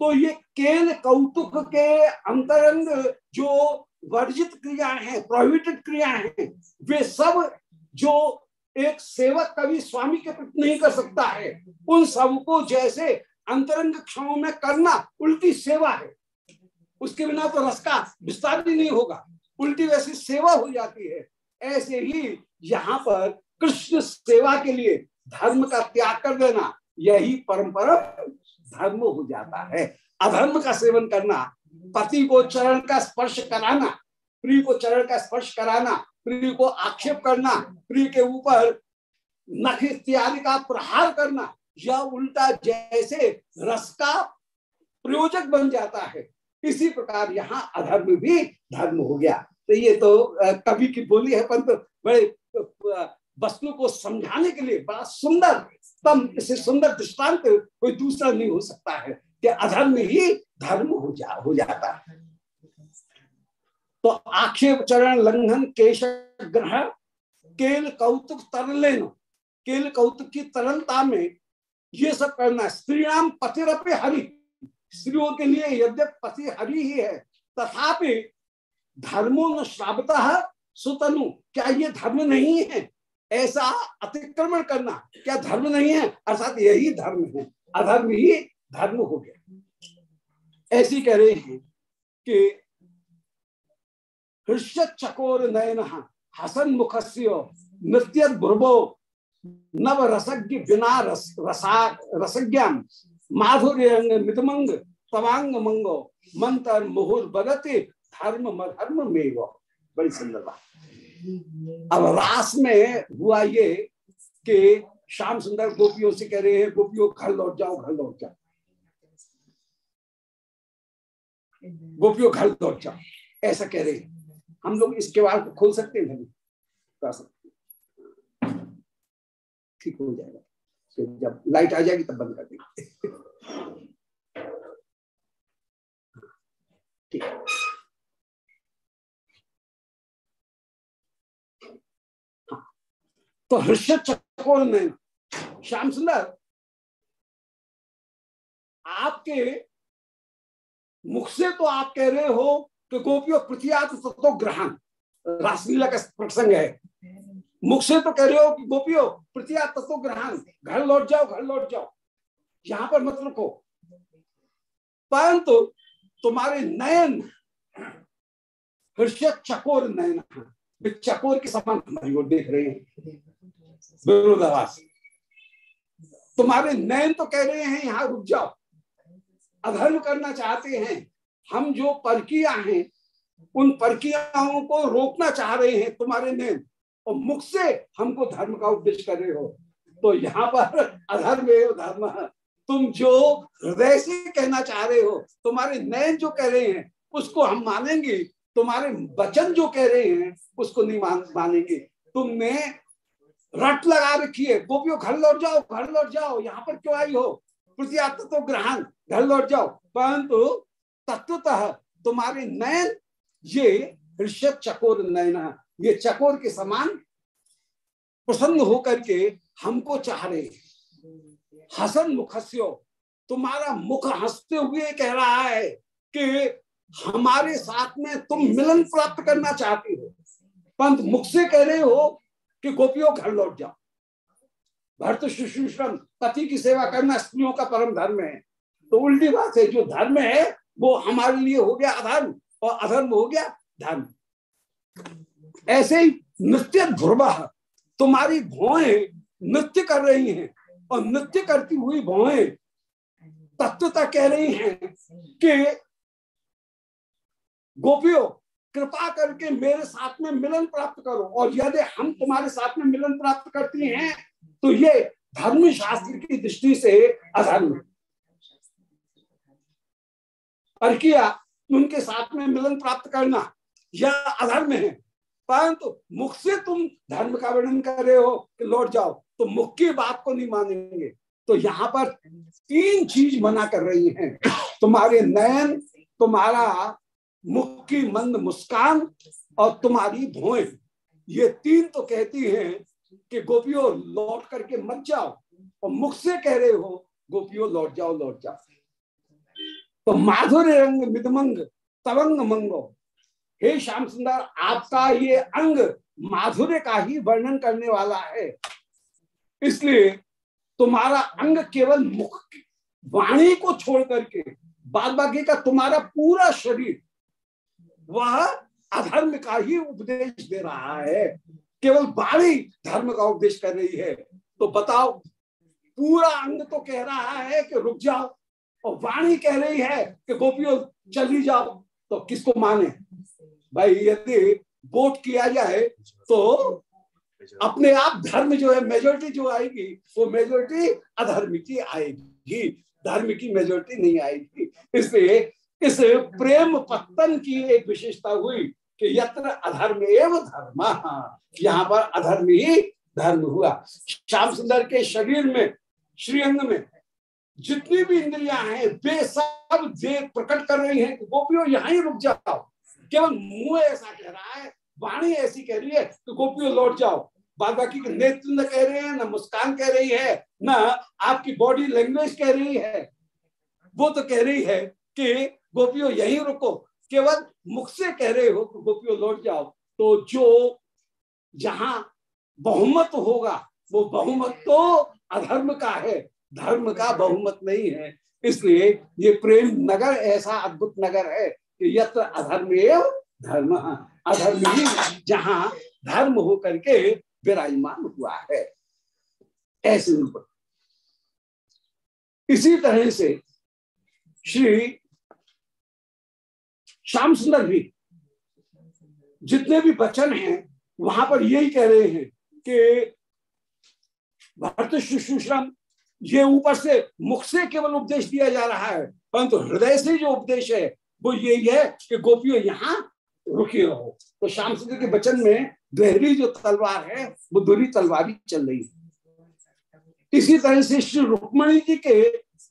Speaker 1: तो ये केल कौतुक के अंतरंग जो वर्जित क्रियाएँ हैं प्रोहिबिटेड क्रियाएँ हैं, वे सब जो एक सेवक कभी स्वामी के प्रति नहीं कर सकता है, उन सबको जैसे अंतरंग क्षणों में करना उल्टी सेवा है। उसके बिना तो रस का विस्तार भी नहीं होगा। उल्टी वैसी सेवा हो जाती है। ऐसे ही यहाँ पर कृष्ण सेवा के लिए धर्म का त्याग कर देना, यही परंपरा धर्म हो जाता है। अधर्म का सेवन करना, पति को चरण का स्पर्श कराना, प्रिय को चरण का स्पर्श कराना, प्रिय को आक्षेप करना, प्रिय के ऊपर नख इत्यादि का प्रहार करना, यह उल्टा जैसे रस का प्रयोजक बन जाता है। इसी प्रकार यहाँ अधर्म भी धर्म हो गया। तो ये तो कवि की बोली है, परंतु बड़े वस्तु को समझाने के लिए बड़ा सुंदर तम इसे सुंदर दृष्टांत कोई दूसरा नहीं हो सकता है, कि अधर्म ही धर्म हो जा, हो जाता है। तो आक्षेप चरण लंघन केश ग्रह, केल कौतुक तरलेन, केल कौतुक की तरलता में ये सब करना स्त्रीणाम पतिरपे हरि, स्त्रियों के लिए यद्यप पति हरि ही है, तथापि धर्मो न श्रावता सुतनु। क्या ये धर्म नहीं है? ऐसा अतिक्रमण करना क्या धर्म नहीं है? अर्थात यही धर्म है। अधर्म ही धर्म हो गया। ऐसी कह रहे हैं कि हृष्य चकोर नयन हसन मुख नृत्य भ्रुवो नव रसज्ञ बिना रस रसा रसज्ञान माधुर्य मितमंग तवांग मंगो मंत्र मुहुर बदते धर्म मधर्म में बड़ी सुंदर बात अब रास में हुआ ये कि श्याम सुंदर गोपियों से कह रहे हैं गोपियों घर लौट जाओ घर लौट जाओ। गोपियों घर लौट जाओ। ऐसा कह रहे हैं। हम लोग इस केवाल को खोल सकते हैं ठीक हो जाएगा। तो जब लाइट आ जाएगी तब बंद कर देंगे। ठीक। तो हर्षद चकोर में श्याम सुंदर, आपके मुख से तो आप कह रहे हो कि गोपियों प्रतियात तो ग्रहण रासलीला का प्रसंग है। मुख से तो कह रहे हो कि गोपियो प्रतिया तत्व ग्रहण घर लौट जाओ, घर लौट जाओ। यहाँ पर मत रुको। परंतु तुम्हारे नयन हृष्य चकोर नयन चकोर के समान हमारी ओर देख रहे हैं। विरोधावास तुम्हारे नयन तो कह रहे हैं, यहाँ रुक जाओ। अधर्म करना चाहते हैं। हम जो परकिया हैं, उन परकियाओं को रोकना चाह रहे हैं, तुम्हारे नयन। और मुख से हमको धर्म का उपदेश कर रहे हो। तो यहाँ पर अधर्म धर्म। तुम जो हृदय से कहना चाह रहे हो, तुम्हारे नयन जो कह रहे हैं, उसको हम मानेंगे। तुम्हारे वचन जो कह रहे हैं, उसको नहीं मान, मानेंगे। तुमने रट लगा रखी है। गोपियों, घर लौट जाओ, घर लौट जाओ। यहाँ पर क्यों आई हो? प्रतिया तो ग्रहण। घर लौट जाओ। परंतु तत्वतः तुम्हारे नयन, ये ऋषभ चकोर नयन, ये चकोर के समान प्रसन्न होकर के हमको चाह रहे हसन मुखस्यो, तुम्हारा मुख हँसते हुए कह रहा है कि हमारे साथ में तुम मिलन प्राप्त करना चाहती हो। पंत मुख से कह रहे हो कि गोपियों घर लौट जाओ। भरत शुश्रूषण पति की सेवा करना स्त्रियों का परम धर्म है। तो उल्टी बात है, जो धर्म है, वो हमारे लिए हो गया अधर्म, और अधर्म हो गया धर्म। ऐसे ही नृत्य ध्रुव, तुम्हारी भौएँ नृत्य कर रही हैं, और नृत्य करती हुई भौएँ तत्वता कह रही हैं कि गोपियों कृपा करके मेरे साथ में मिलन प्राप्त करो। और यदि हम तुम्हारे साथ में मिलन प्राप्त करती हैं तो ये धर्म शास्त्र की दृष्टि से अधर्म और किया उनके साथ में मिलन प्राप्त करना, यह अधर्म है। परंतु तो मुख से तुम धर्म का वर्णन कर रहे हो कि लौट जाओ तो मुख की बात को नहीं मानेंगे। तो यहाँ पर तीन चीज़ मना कर रही हैं। तुम्हारे नयन, तुम्हारा मुख की मंद मुस्कान और तुम्हारी भोए ये तीन तो कहती हैं कि गोपियों, लौट करके मत जाओ। और मुख से कह रहे हो, गोपियों, लौट जाओ लौट जाओ। तो माधुर्य रंग मिदमंग, तवंग मंगो। हे श्याम सुंदर, आपका ये अंग माधुर्य का ही वर्णन करने वाला है। इसलिए तुम्हारा अंग केवल मुख, वाणी को छोड़ करके बाद बाकी का तुम्हारा पूरा शरीर वह अधर्म का ही उपदेश दे रहा है। केवल वाणी धर्म का उपदेश कर रही है। तो बताओ, पूरा अंग तो कह रहा है कि रुक जाओ, और वाणी कह रही है कि गोपियों चली जाओ। तो किसको माने? भाई, यदि वोट किया जाए तो अपने आप धर्म जो है मेजोरिटी जो आएगी, वो मेजोरिटी अधर्म की आएगी। धर्म की मेजोरिटी नहीं आएगी। इसलिए इस प्रेम पत्तन की एक विशेषता हुई कि यत्र अधर्म एवं धर्म। यहाँ पर अधर्म ही धर्म हुआ। श्याम सुंदर के शरीर में श्रीअंग में जितनी भी इंद्रियाँ हैं वे सब जे प्रकट कर रही हैं गोपियों यहाँ ही रुक जाओ। केवल मुँह ऐसा कह रहा है वाणी ऐसी कह रही है कि गोपियों लौट जाओ। बाद बाकी नेत्र न कह रहे हैं न मुस्कान कह रही है न आपकी बॉडी लैंग्वेज कह रही है। वो तो कह रही है कि गोपियों, यहीं रुको। केवल मुख से कह रहे हो कि गोपियों, लौट जाओ। तो जो जहाँ बहुमत होगा, वो बहुमत तो अधर्म का है। धर्म का बहुमत नहीं है। इसलिए ये प्रेम नगर ऐसा अद्भुत नगर है कि यत्र अधर्म धर्म। अधर्म ही जहाँ धर्म हो करके विराजमान हुआ है। ऐसे इसी तरह से श्री श्याम सुंदर भी जितने भी वचन हैं, वहाँ पर यही कह रहे हैं कि भरत शुश्रूषण ये ऊपर से मुख से केवल उपदेश दिया जा रहा है, परंतु हृदय से जो उपदेश है, वो यही है कि गोपियों, यहाँ रुकी रहो। तो श्याम सुंदर के वचन में दोहरी जो तलवार है, वो दोहरी तलवार ही चल रही है। इसी तरह से श्री रुक्मणी जी के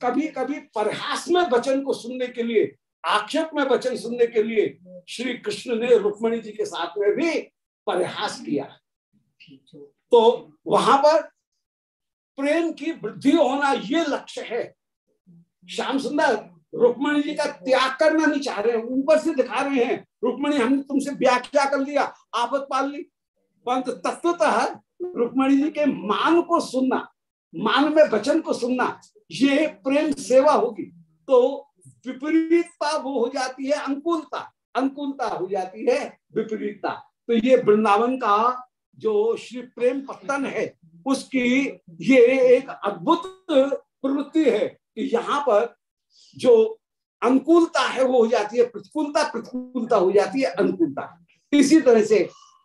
Speaker 1: कभी कभी परहास में वचन को सुनने के लिए आक्षेप में वचन सुनने के लिए श्री कृष्ण ने रुक्मणी जी के साथ में भी परहास किया। तो वहाँ पर प्रेम की वृद्धि होना ये लक्ष्य है। श्याम सुंदर, रुक्मणी जी का त्याग करना नहीं चाह रहे हैं, ऊपर से दिखा रहे हैं, रुक्मणी हमने तुमसे व्याख्या कर लिया आफत पाल ली। परंतु तत्वतः रुक्मणी जी के मान को सुनना, मान में वचन को सुनना, ये प्रेम सेवा होगी। तो विपरीतता वो हो जाती है अंकुलता अंकुलता हो जाती है विपरीतता। तो ये वृंदावन का जो श्री प्रेम पत्तन है, उसकी ये एक अद्भुत प्रवृत्ति है कि यहाँ पर जो अनुकूलता है वो हो जाती है, प्रतिकूलता प्रतिकूलता हो जाती है अनुकूलता इसी तरह से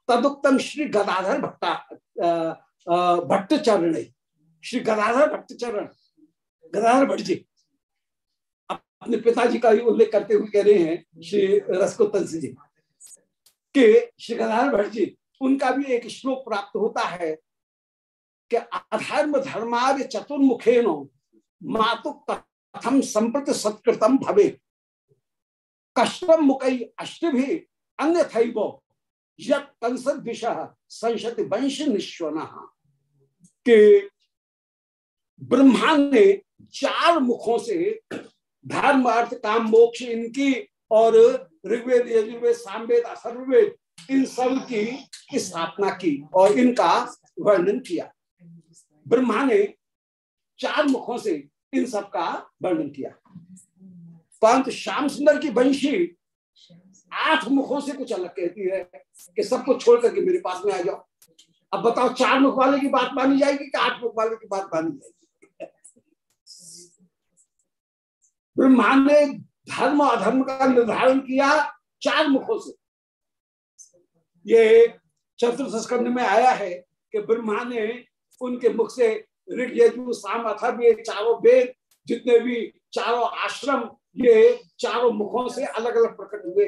Speaker 1: तदुक्तम श्री गदाधर भट्टा भट्ट चरण श्री गदाधर भट्ट चरण गदाधर भट्ट जी अपने पिताजी का ही उल्लेख करते हुए कह रहे हैं श्री रसकोत्तन जी के श्री गदाधर भट्ट जी उनका भी एक श्लोक प्राप्त होता है कि अधर्म धर्मार्य चतुर्मुखे नो मातु कथम संप्रत सत्कृतम भवे। कष्टम मुकई अष्ट भी अन्य संशति वंश निश्वन। के ब्रह्मा ने चार मुखों से धर्म अर्थ काम मोक्ष इनकी और ऋग्वेद, यजुर्वेद, सामवेद असर्वेद इन सब की स्थापना की और इनका वर्णन किया। ब्रह्मा ने चार मुखों से इन सब का वर्णन किया। परंतु श्याम सुंदर की वंशी आठ मुखों से कुछ अलग कहती है कि सबको छोड़ करके मेरे पास में आ जाओ। अब बताओ, चार मुख वाले की बात मानी जाएगी कि आठ मुख वाले की बात मानी जाएगी? ब्रह्मा ने धर्म अधर्म का निर्धारण किया चार मुखों से। ये चतुर्थ स्कंध में आया है कि ब्रह्मा ने उनके मुख से ऋग, यजु, साम, अथर्व, ये चारों वेद, जितने भी चारों आश्रम, ये चारों मुखों से अलग अलग प्रकट हुए।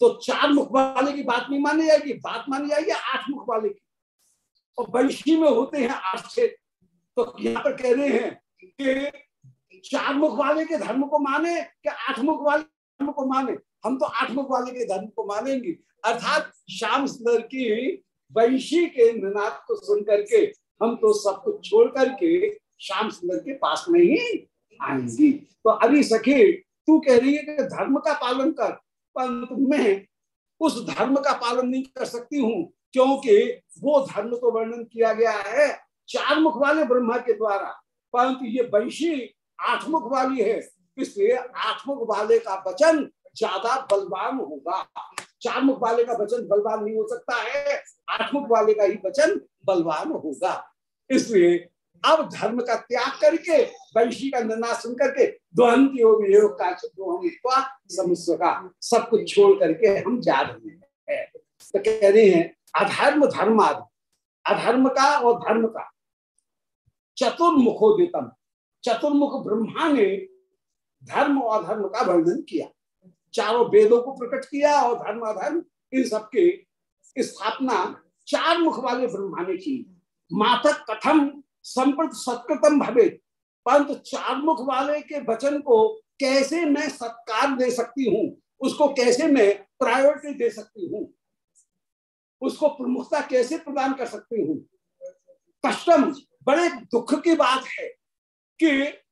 Speaker 1: तो चार मुख वाले की बात नहीं मानी जाएगी, बात मानी जाएगी आठ मुख वाले की। और वंशी में होते हैं आठ छे तो यहाँ पर कह रहे हैं कि चार मुख वाले के धर्म को माने कि आठ मुख वाले धर्म को माने? हम तो आठ मुख वाले के धर्म को मानेंगे। अर्थात श्याम सुंदर की वंशी के निनाद को सुन करके, हम तो सब कुछ छोड़ करके श्याम सुंदर के पास में ही आएँगी। तो अभी सखी, तू कह रही है कि धर्म का पालन कर परंतु मैं उस धर्म का पालन नहीं कर सकती हूँ, क्योंकि वो धर्म तो वर्णन किया गया है चार मुख वाले ब्रह्मा के द्वारा। परंतु ये वंशी आठ मुख वाली है, इसलिए आठ मुख वाले का वचन ज़्यादा बलवान होगा। चार मुख वाले का वचन बलवान नहीं हो सकता है आठ मुख वाले का ही वचन बलवान होगा। इसलिए अब धर्म का त्याग करके, वंशी का निर्णय सुन करके दोहन की योग का समुस्व का, सब कुछ छोड़ करके हम जा रहे हैं। तो कह रहे हैं, अधर्म धर्म आदि अधर्म का और धर्म का चतुर्मुखोदितम। चतुर्मुख ब्रह्मा ने धर्म और धर्म का वर्णन किया। चारों वेदों को प्रकट किया और धर्म, अधर्म, इन सबके स्थापना चार मुख वाले ब्रह्मा ने की। मातक कथम संप्रत सत्कृतम भवे परंतु चार मुख वाले के वचन को कैसे मैं सत्कार दे सकती हूँ? उसको कैसे मैं प्रायोरिटी दे सकती हूँ? उसको प्रमुखता कैसे प्रदान कर सकती हूँ? कष्टम बड़े दुख की बात है। कि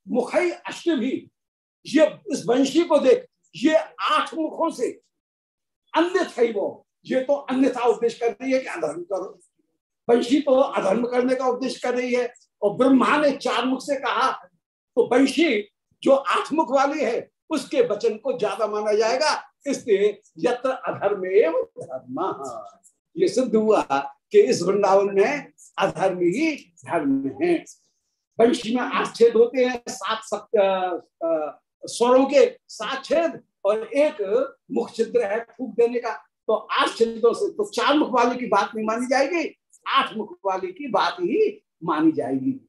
Speaker 1: मुखई अष्ट भी ये इस वंशी को देख, ये आठ मुखों से अन्य थे वो ये तो अन्यथा उपदेश कर रही है कि अधर्म करो। वंशी तो अधर्म करने का उपदेश कर रही है और ब्रह्मा ने चार मुख से कहा तो वंशी जो आठ मुख वाली है, उसके वचन को ज़्यादा माना जाएगा, इसलिए यत्र अधर्म धर्म। ये सिद्ध हुआ कि इस वृंदावन में अधर्म ही धर्म है। वंशी में आठ छेद होते हैं, सात सप्त स्वरों के सात छेद और एक मुख छिद्र है फूक देने का। तो आठ छिद्रों से तो चार मुख वाले की बात नहीं मानी जाएगी, आठ मुख वाले की बात ही मानी जाएगी।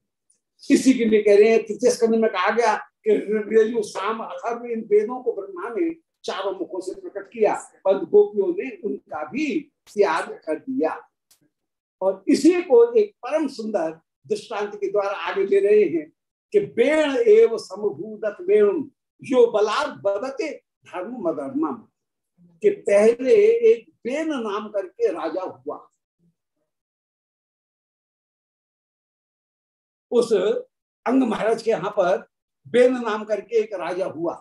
Speaker 1: इसी के लिए कह रहे हैं, तृतीय स्कंद में कहा गया कि शाम अथर्व, इन वेदों को ब्रह्मा ने चारों मुखों से प्रकट किया पर गोपियों ने उनका भी त्याग कर दिया। और इसी को एक परम सुंदर दृष्टांत के द्वारा आगे ले रहे हैं कि बेण एव समभूत वेणु यो बलार बदते धर्म मधर्मम के पहले एक बेन नाम करके राजा हुआ। उस अंग महाराज के यहाँ पर बेन नाम करके एक राजा हुआ,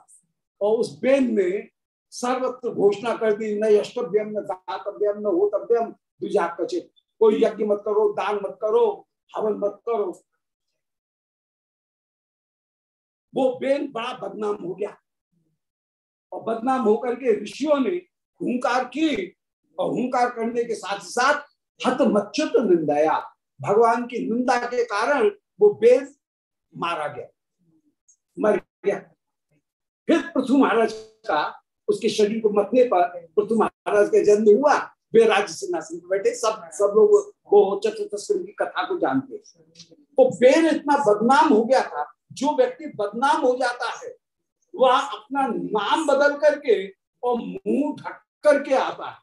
Speaker 1: और उस बेन ने सर्वत्र घोषणा कर दी, न यष्टव्यम न दातव्यम न होतव्यम दुजा कचित कोई यज्ञ मत करो, दान मत करो हवन मत करो वो बेन बड़ा बदनाम हो गया। और बदनाम होकर के ऋषियों ने हुंकार की और हुंकार करने के साथ साथ हत मच्युत निंदाया। भगवान की निंदा के कारण वो बेन मारा गया। मर गया। फिर पृथ्वी महाराज का उसके शरीर को मरने पर पृथ्वी महाराज का जन्म हुआ। वे राज्य सिंहासन पर बैठे, सब सब लोग वो चतुर्थ की कथा को जानते तो बेन इतना बदनाम हो गया था, जो व्यक्ति बदनाम हो जाता है, वह अपना नाम बदल करके और मुँह ढक करके आता है।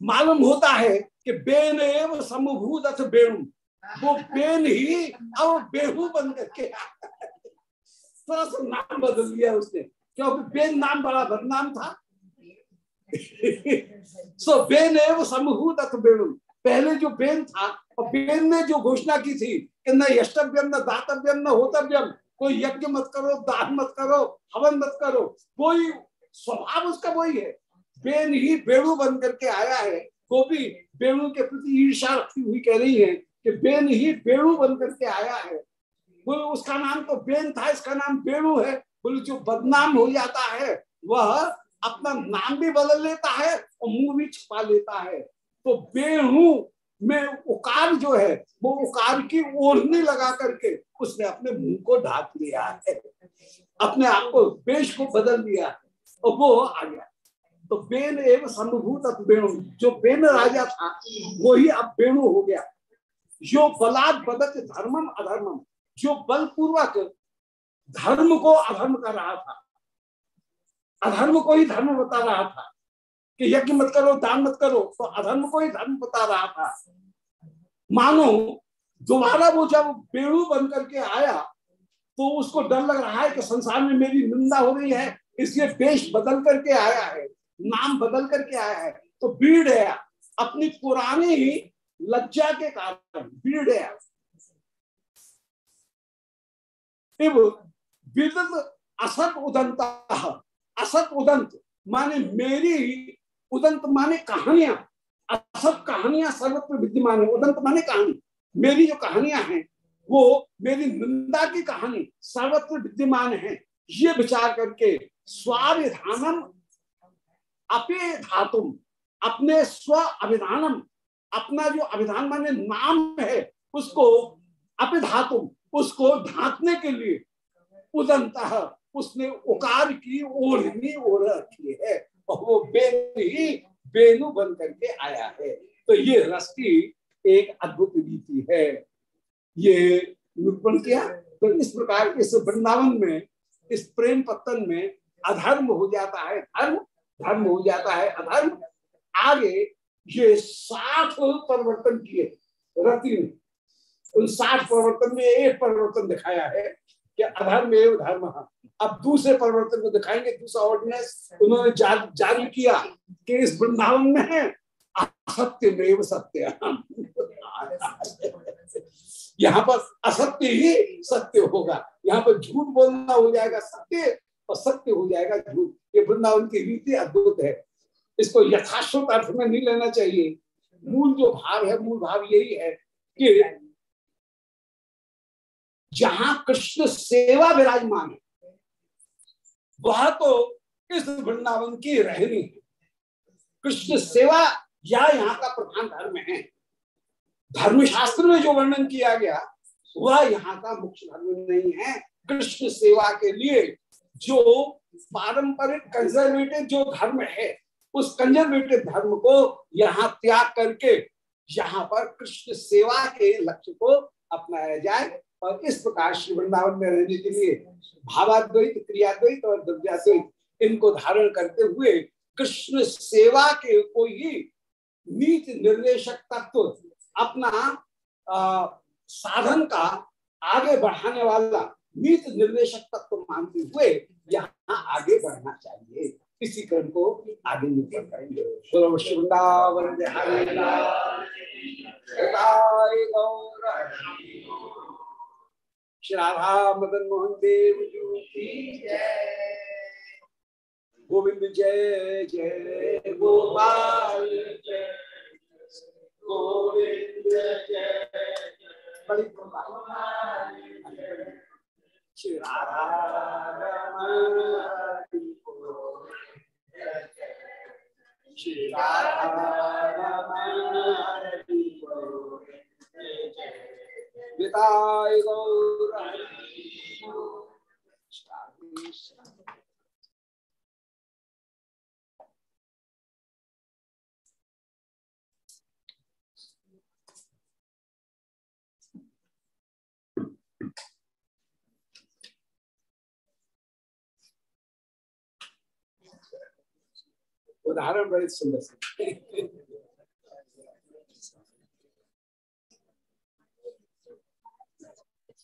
Speaker 1: मालूम होता है कि बेन एवं समभूत अथ बेणु। वो बेन ही अब बेहू बन करके थोड़ा सा नाम बदल दिया उसने, क्योंकि बेन नाम बड़ा बदनाम था। सो बेन एवं समभूत अथ बेणु। पहले जो बेन था, और बेन ने जो घोषणा की थी कि न यष्टव्यम न दातव्यम न होतव्यम कोई यज्ञ मत करो, दान मत करो, हवन मत करो कोई स्वभाव उसका वही है। बेन ही बेणु बन करके आया है, वो भी बेणु के प्रति ईर्षा रखती हुई कह रही है कि बेन ही बेणु बन करके आया है। बोले उसका नाम तो बेन था, इसका नाम बेणु है। बोले, जो बदनाम हो जाता है, वह अपना नाम भी बदल लेता है और मुँह भी छुपा लेता है। तो बेणु में उकार जो है, वो उकार की ओढ़नी लगा करके उसने अपने मुँह को ढाक लिया है। अपने आप को वेश को बदल दिया है और वो आ गया। तो बेन एवं संभूत बेणु, जो बेन राजा था, वो ही अब बेणु हो गया। जो बलात् बदत धर्मम अधर्मम, जो बलपूर्वक धर्म को अधर्म कर रहा था। अधर्म को ही धर्म बता रहा था। कि यज्ञ मत करो, दान मत करो तो अधर्म को ही धर्म बता रहा था। मानो, दोबारा वो जब बेड़ू बन करके आया तो उसको डर लग रहा है कि संसार में मेरी निंदा हो रही है, इसलिए वेश बदल करके आया है, नाम बदल करके आया है। तो भीड़ है, अपनी पुरानी ही लज्जा के कारण भीड़ है। असत उदंत। असत उदंत, माने मेरी उदंत माने कहानियाँ। असत कहानियाँ सर्वत्र विद्यमान है। उदंत माने कहानी। मेरी जो कहानियाँ हैं, वो मेरी निंदा की कहानी सर्वत्र विद्यमान है। ये विचार करके स्वाभिधानम अपे धातुम, अपने स्व अभिधानम, अपना जो अभिधान माने नाम है, उसको अपे अपिधातुम उसको ढांकने के लिए उदंत उसने उकार की, ओढ़नी, ओढ़ रखी है। और वो बेन ही बेनु बन करके आया है। तो ये रस की एक अद्भुत रीति है। ये निरूपण किया। तो इस प्रकार इस वृंदावन में, इस प्रेम पत्तन में अधर्म हो जाता है। धर्म धर्म हो जाता है। अधर्म। आगे ये साठ परिवर्तन किए। रति ने उन साठ परिवर्तन में एक परिवर्तन दिखाया है। कि अधर्म एवं धर्म अब दूसरे परिवर्तन को दिखाएँगे, दूसरा ऑर्डिनेंस उन्होंने जारी किया कि इस वृंदावन में असत्य में सत्य। यहाँ पर असत्य ही सत्य होगा। यहाँ पर झूठ बोलना हो जाएगा सत्य और सत्य हो जाएगा झूठ। ये वृंदावन की रीति अद्भुत है। इसको यथाश्रुत अर्थ में नहीं लेना चाहिए। मूल जो भाव है, मूल भाव यही है कि जहाँ कृष्ण सेवा विराजमान है, वह तो इस वृंदावन की रहनी है। कृष्ण सेवा या यहाँ का प्रधान धर्म है। धर्मशास्त्र में जो वर्णन किया गया, वह यहाँ का मुख्य धर्म नहीं है। कृष्ण सेवा के लिए जो पारंपरिक कंजर्वेटिव जो धर्म है, उस कंजर्वेटिव धर्म को यहाँ त्याग करके, यहाँ पर कृष्ण सेवा के लक्ष्य को अपनाया जाए। और इस प्रकार श्री वृंदावन में रहने के लिए भावाद्वैत क्रियाद्वैत और द्रव्याद्वैत इनको धारण करते हुए कृष्ण सेवा के कोई नीति निर्देशक तत्व अपना आ, साधन का आगे बढ़ाने वाला नीति निर्देशक तत्व मानते हुए यहाँ आगे बढ़ना चाहिए। इसी क्रम को आगे निकल करेंगे। वृंदावन श्री राधा मदन मोहन देव गोविंद जय जय गोपाल।
Speaker 2: गोविंद जय
Speaker 1: बड़ी श्री राधा श्री राधा विदाय उदाहरण बड़े सुंदर से।